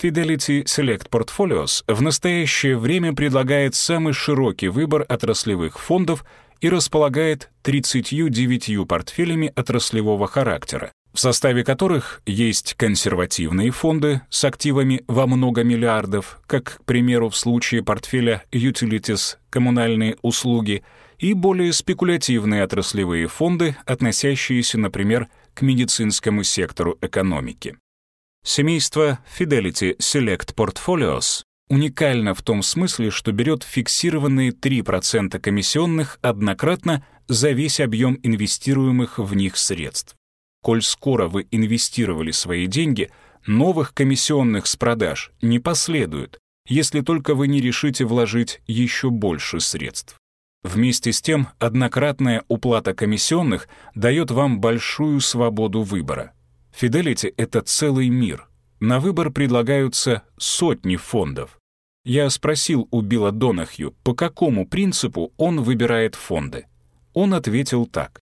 Fidelity Select Portfolios в настоящее время предлагает самый широкий выбор отраслевых фондов и располагает 39 портфелями отраслевого характера, в составе которых есть консервативные фонды с активами во много миллиардов, как, к примеру, в случае портфеля Utilities коммунальные услуги, и более спекулятивные отраслевые фонды, относящиеся, например, к медицинскому сектору экономики. Семейство Fidelity Select Portfolios уникально в том смысле, что берет фиксированные 3% комиссионных однократно за весь объем инвестируемых в них средств. Коль скоро вы инвестировали свои деньги, новых комиссионных с продаж не последует, если только вы не решите вложить еще больше средств. Вместе с тем, однократная уплата комиссионных дает вам большую свободу выбора. Fidelity — это целый мир. На выбор предлагаются сотни фондов. Я спросил у Билла Донахью, по какому принципу он выбирает фонды. Он ответил так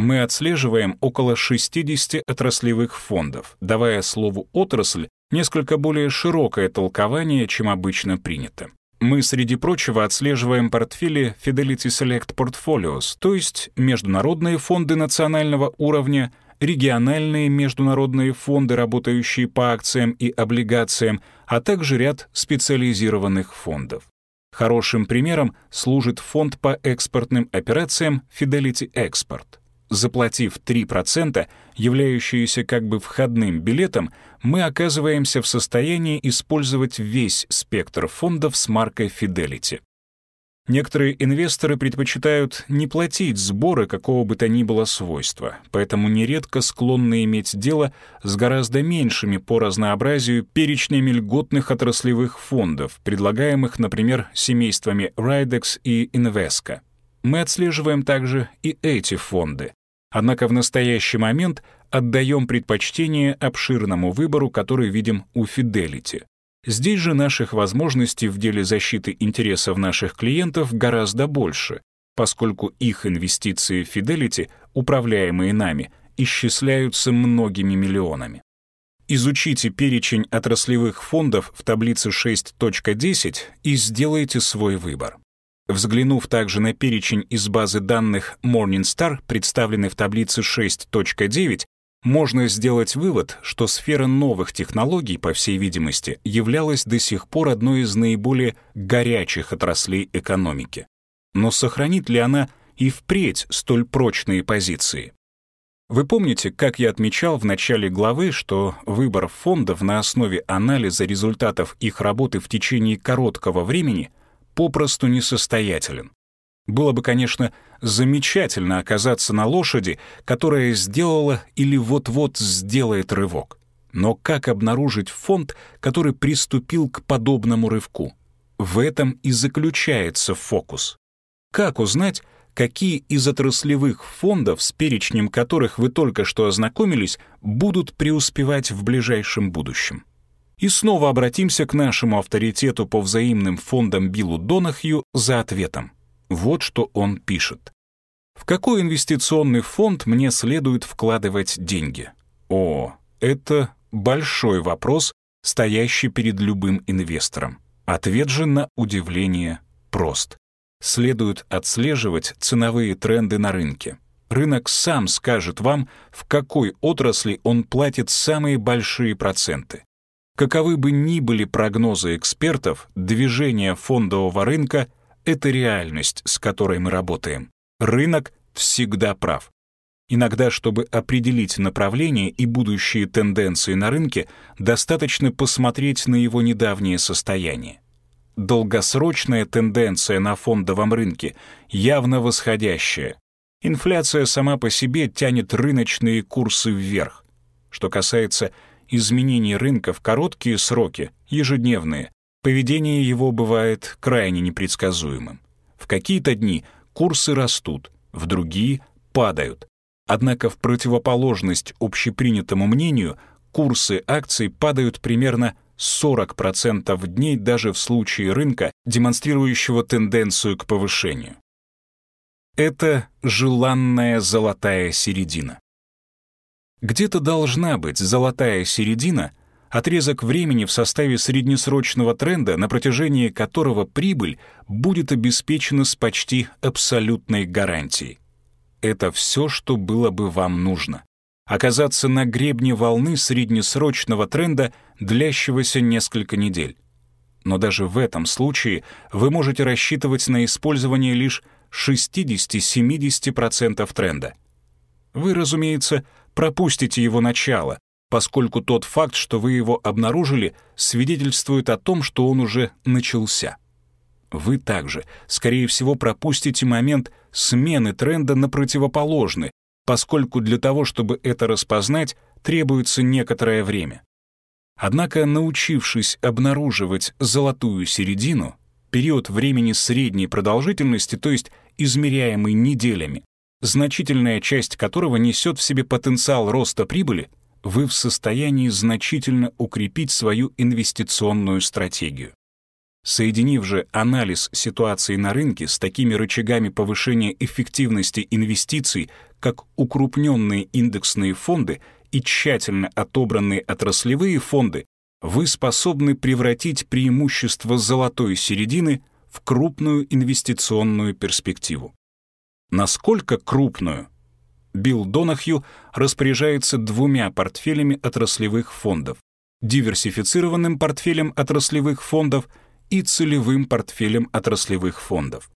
мы отслеживаем около 60 отраслевых фондов, давая слову «отрасль» Несколько более широкое толкование, чем обычно принято. Мы, среди прочего, отслеживаем портфели Fidelity Select Portfolios, то есть международные фонды национального уровня, региональные международные фонды, работающие по акциям и облигациям, а также ряд специализированных фондов. Хорошим примером служит фонд по экспортным операциям Fidelity Export. Заплатив 3%, являющиеся как бы входным билетом, мы оказываемся в состоянии использовать весь спектр фондов с маркой Fidelity. Некоторые инвесторы предпочитают не платить сборы какого бы то ни было свойства, поэтому нередко склонны иметь дело с гораздо меньшими по разнообразию перечнями льготных отраслевых фондов, предлагаемых, например, семействами Ridex и Invesco. Мы отслеживаем также и эти фонды. Однако в настоящий момент отдаем предпочтение обширному выбору, который видим у Fidelity. Здесь же наших возможностей в деле защиты интересов наших клиентов гораздо больше, поскольку их инвестиции в Fidelity, управляемые нами, исчисляются многими миллионами. Изучите перечень отраслевых фондов в таблице 6.10 и сделайте свой выбор. Взглянув также на перечень из базы данных Morningstar, представленный в таблице 6.9, можно сделать вывод, что сфера новых технологий, по всей видимости, являлась до сих пор одной из наиболее горячих отраслей экономики. Но сохранит ли она и впредь столь прочные позиции? Вы помните, как я отмечал в начале главы, что выбор фондов на основе анализа результатов их работы в течение короткого времени попросту несостоятелен? Было бы, конечно, замечательно оказаться на лошади, которая сделала или вот-вот сделает рывок. Но как обнаружить фонд, который приступил к подобному рывку? В этом и заключается фокус. Как узнать, какие из отраслевых фондов, с перечнем которых вы только что ознакомились, будут преуспевать в ближайшем будущем? И снова обратимся к нашему авторитету по взаимным фондам Биллу Донахью за ответом. Вот что он пишет. В какой инвестиционный фонд мне следует вкладывать деньги? О, это большой вопрос, стоящий перед любым инвестором. Ответ же на удивление прост. Следует отслеживать ценовые тренды на рынке. Рынок сам скажет вам, в какой отрасли он платит самые большие проценты. Каковы бы ни были прогнозы экспертов, движение фондового рынка — это реальность, с которой мы работаем. Рынок всегда прав. Иногда, чтобы определить направление и будущие тенденции на рынке, достаточно посмотреть на его недавнее состояние. Долгосрочная тенденция на фондовом рынке явно восходящая. Инфляция сама по себе тянет рыночные курсы вверх. Что касается изменений рынка в короткие сроки, ежедневные, Поведение его бывает крайне непредсказуемым. В какие-то дни курсы растут, в другие падают. Однако в противоположность общепринятому мнению, курсы акций падают примерно 40% дней даже в случае рынка, демонстрирующего тенденцию к повышению. Это желанная золотая середина. Где-то должна быть золотая середина, отрезок времени в составе среднесрочного тренда, на протяжении которого прибыль будет обеспечена с почти абсолютной гарантией. Это все, что было бы вам нужно. Оказаться на гребне волны среднесрочного тренда, длящегося несколько недель. Но даже в этом случае вы можете рассчитывать на использование лишь 60-70% тренда. Вы, разумеется, пропустите его начало, поскольку тот факт, что вы его обнаружили, свидетельствует о том, что он уже начался. Вы также, скорее всего, пропустите момент смены тренда на противоположный, поскольку для того, чтобы это распознать, требуется некоторое время. Однако, научившись обнаруживать золотую середину, период времени средней продолжительности, то есть измеряемый неделями, значительная часть которого несет в себе потенциал роста прибыли, вы в состоянии значительно укрепить свою инвестиционную стратегию. Соединив же анализ ситуации на рынке с такими рычагами повышения эффективности инвестиций, как укрупненные индексные фонды и тщательно отобранные отраслевые фонды, вы способны превратить преимущество золотой середины в крупную инвестиционную перспективу. Насколько крупную? Билл Донахью распоряжается двумя портфелями отраслевых фондов, диверсифицированным портфелем отраслевых фондов и целевым портфелем отраслевых фондов.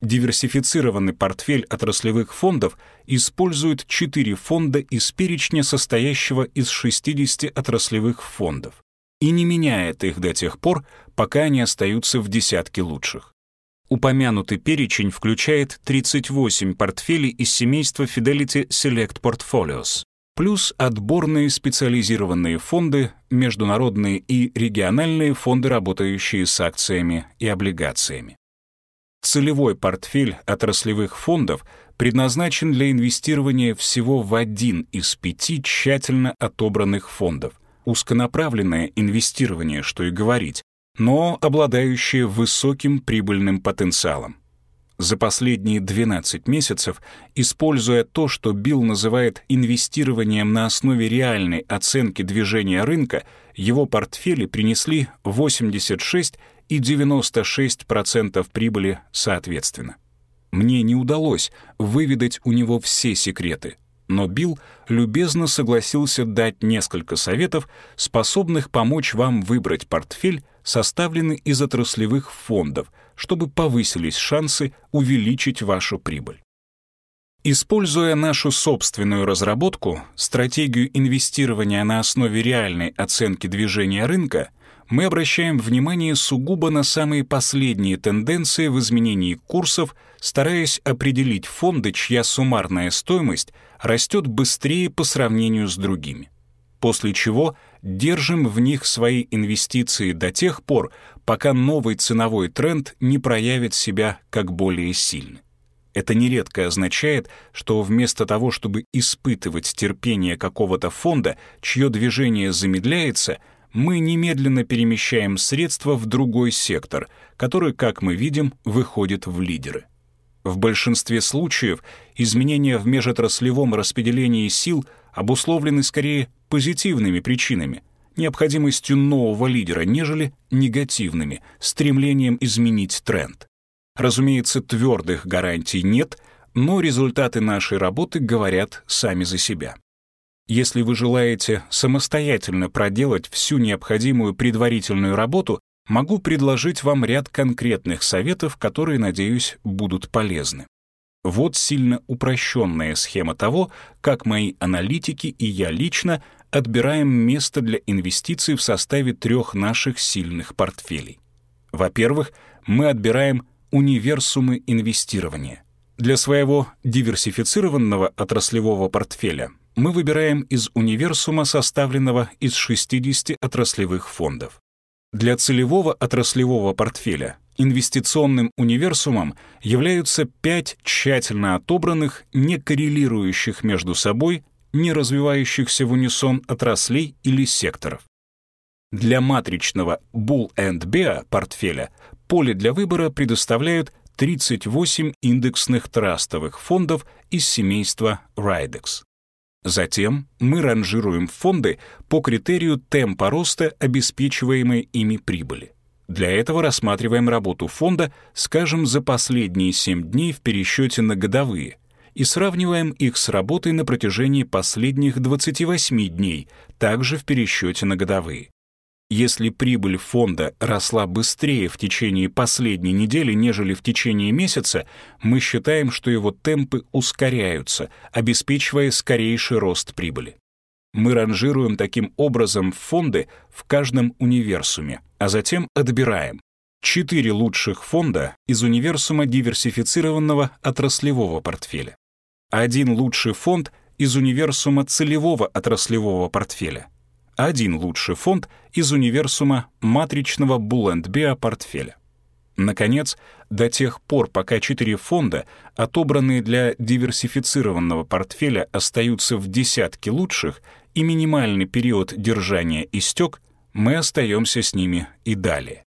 Диверсифицированный портфель отраслевых фондов использует четыре фонда из перечня, состоящего из 60 отраслевых фондов, и не меняет их до тех пор, пока они остаются в десятке лучших. Упомянутый перечень включает 38 портфелей из семейства Fidelity Select Portfolios, плюс отборные специализированные фонды, международные и региональные фонды, работающие с акциями и облигациями. Целевой портфель отраслевых фондов предназначен для инвестирования всего в один из пяти тщательно отобранных фондов. Узконаправленное инвестирование, что и говорить, но обладающее высоким прибыльным потенциалом. За последние 12 месяцев, используя то, что Билл называет инвестированием на основе реальной оценки движения рынка, его портфели принесли 86 и 96% прибыли соответственно. Мне не удалось выведать у него все секреты, но Билл любезно согласился дать несколько советов, способных помочь вам выбрать портфель, составленный из отраслевых фондов, чтобы повысились шансы увеличить вашу прибыль. Используя нашу собственную разработку, стратегию инвестирования на основе реальной оценки движения рынка, мы обращаем внимание сугубо на самые последние тенденции в изменении курсов, стараясь определить фонды, чья суммарная стоимость растет быстрее по сравнению с другими. После чего держим в них свои инвестиции до тех пор, пока новый ценовой тренд не проявит себя как более сильный. Это нередко означает, что вместо того, чтобы испытывать терпение какого-то фонда, чье движение замедляется — мы немедленно перемещаем средства в другой сектор, который, как мы видим, выходит в лидеры. В большинстве случаев изменения в межотраслевом распределении сил обусловлены скорее позитивными причинами, необходимостью нового лидера, нежели негативными, стремлением изменить тренд. Разумеется, твердых гарантий нет, но результаты нашей работы говорят сами за себя. Если вы желаете самостоятельно проделать всю необходимую предварительную работу, могу предложить вам ряд конкретных советов, которые, надеюсь, будут полезны. Вот сильно упрощенная схема того, как мои аналитики и я лично отбираем место для инвестиций в составе трех наших сильных портфелей. Во-первых, мы отбираем универсумы инвестирования. Для своего диверсифицированного отраслевого портфеля мы выбираем из универсума, составленного из 60 отраслевых фондов. Для целевого отраслевого портфеля инвестиционным универсумом являются пять тщательно отобранных, не коррелирующих между собой, не развивающихся в унисон отраслей или секторов. Для матричного Bull and Bear портфеля поле для выбора предоставляют 38 индексных трастовых фондов из семейства Ridex. Затем мы ранжируем фонды по критерию темпа роста обеспечиваемой ими прибыли. Для этого рассматриваем работу фонда, скажем, за последние 7 дней в пересчете на годовые, и сравниваем их с работой на протяжении последних 28 дней, также в пересчете на годовые. Если прибыль фонда росла быстрее в течение последней недели, нежели в течение месяца, мы считаем, что его темпы ускоряются, обеспечивая скорейший рост прибыли. Мы ранжируем таким образом фонды в каждом универсуме, а затем отбираем четыре лучших фонда из универсума диверсифицированного отраслевого портфеля, один лучший фонд из универсума целевого отраслевого портфеля, один лучший фонд из универсума матричного Bull портфеля. Наконец, до тех пор, пока четыре фонда, отобранные для диверсифицированного портфеля, остаются в десятке лучших и минимальный период держания истек, мы остаемся с ними и далее.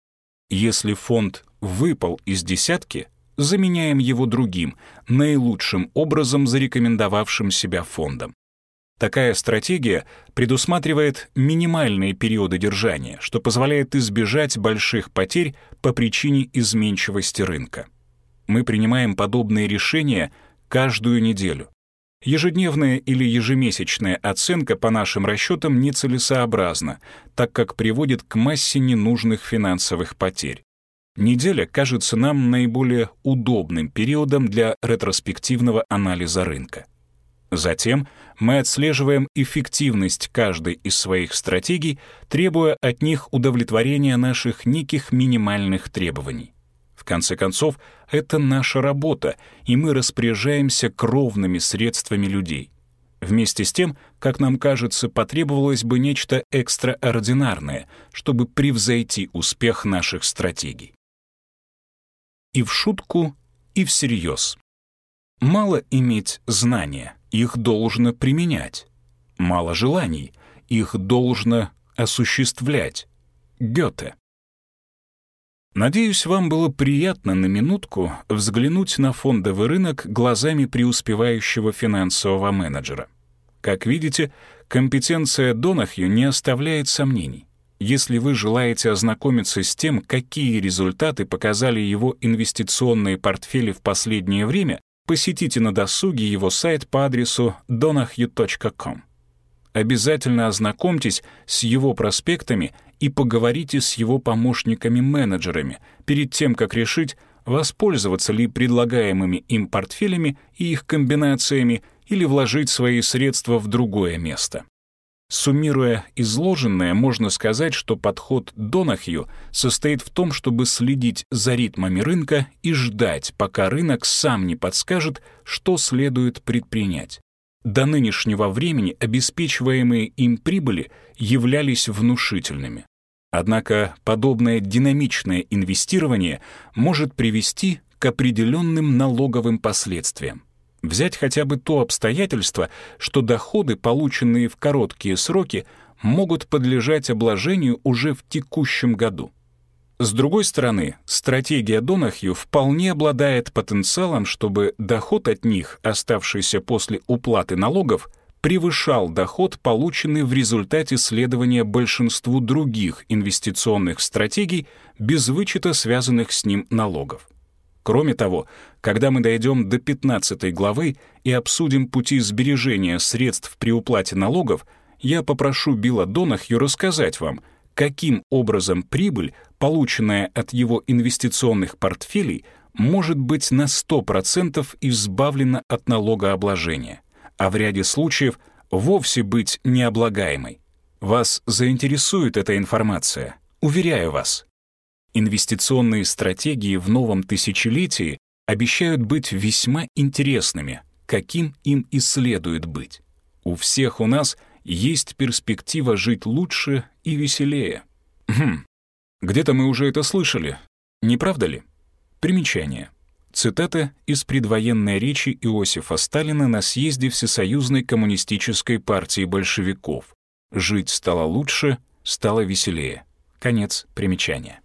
Если фонд выпал из десятки, заменяем его другим, наилучшим образом зарекомендовавшим себя фондом. Такая стратегия предусматривает минимальные периоды держания, что позволяет избежать больших потерь по причине изменчивости рынка. Мы принимаем подобные решения каждую неделю. Ежедневная или ежемесячная оценка по нашим расчетам нецелесообразна, так как приводит к массе ненужных финансовых потерь. Неделя кажется нам наиболее удобным периодом для ретроспективного анализа рынка. Затем мы отслеживаем эффективность каждой из своих стратегий, требуя от них удовлетворения наших неких минимальных требований. В конце концов, это наша работа, и мы распоряжаемся кровными средствами людей. Вместе с тем, как нам кажется, потребовалось бы нечто экстраординарное, чтобы превзойти успех наших стратегий. И в шутку, и всерьез. Мало иметь знания, их должно применять. Мало желаний, их должно осуществлять. Гёте. Надеюсь, вам было приятно на минутку взглянуть на фондовый рынок глазами преуспевающего финансового менеджера. Как видите, компетенция Донахью не оставляет сомнений. Если вы желаете ознакомиться с тем, какие результаты показали его инвестиционные портфели в последнее время, посетите на досуге его сайт по адресу donahue.com. Обязательно ознакомьтесь с его проспектами и поговорите с его помощниками-менеджерами перед тем, как решить, воспользоваться ли предлагаемыми им портфелями и их комбинациями или вложить свои средства в другое место. Суммируя изложенное, можно сказать, что подход Донахью состоит в том, чтобы следить за ритмами рынка и ждать, пока рынок сам не подскажет, что следует предпринять. До нынешнего времени обеспечиваемые им прибыли являлись внушительными. Однако подобное динамичное инвестирование может привести к определенным налоговым последствиям. Взять хотя бы то обстоятельство, что доходы, полученные в короткие сроки, могут подлежать обложению уже в текущем году. С другой стороны, стратегия Донахью вполне обладает потенциалом, чтобы доход от них, оставшийся после уплаты налогов, превышал доход, полученный в результате следования большинству других инвестиционных стратегий без вычета связанных с ним налогов. Кроме того, когда мы дойдем до 15 главы и обсудим пути сбережения средств при уплате налогов, я попрошу Билла Донахью рассказать вам, каким образом прибыль, полученная от его инвестиционных портфелей, может быть на 100% избавлена от налогообложения, а в ряде случаев вовсе быть необлагаемой. Вас заинтересует эта информация, уверяю вас. Инвестиционные стратегии в новом тысячелетии обещают быть весьма интересными, каким им и следует быть. У всех у нас есть перспектива жить лучше и веселее. Хм, где-то мы уже это слышали, не правда ли? Примечание. Цитата из предвоенной речи Иосифа Сталина на съезде Всесоюзной коммунистической партии большевиков. «Жить стало лучше, стало веселее». Конец примечания.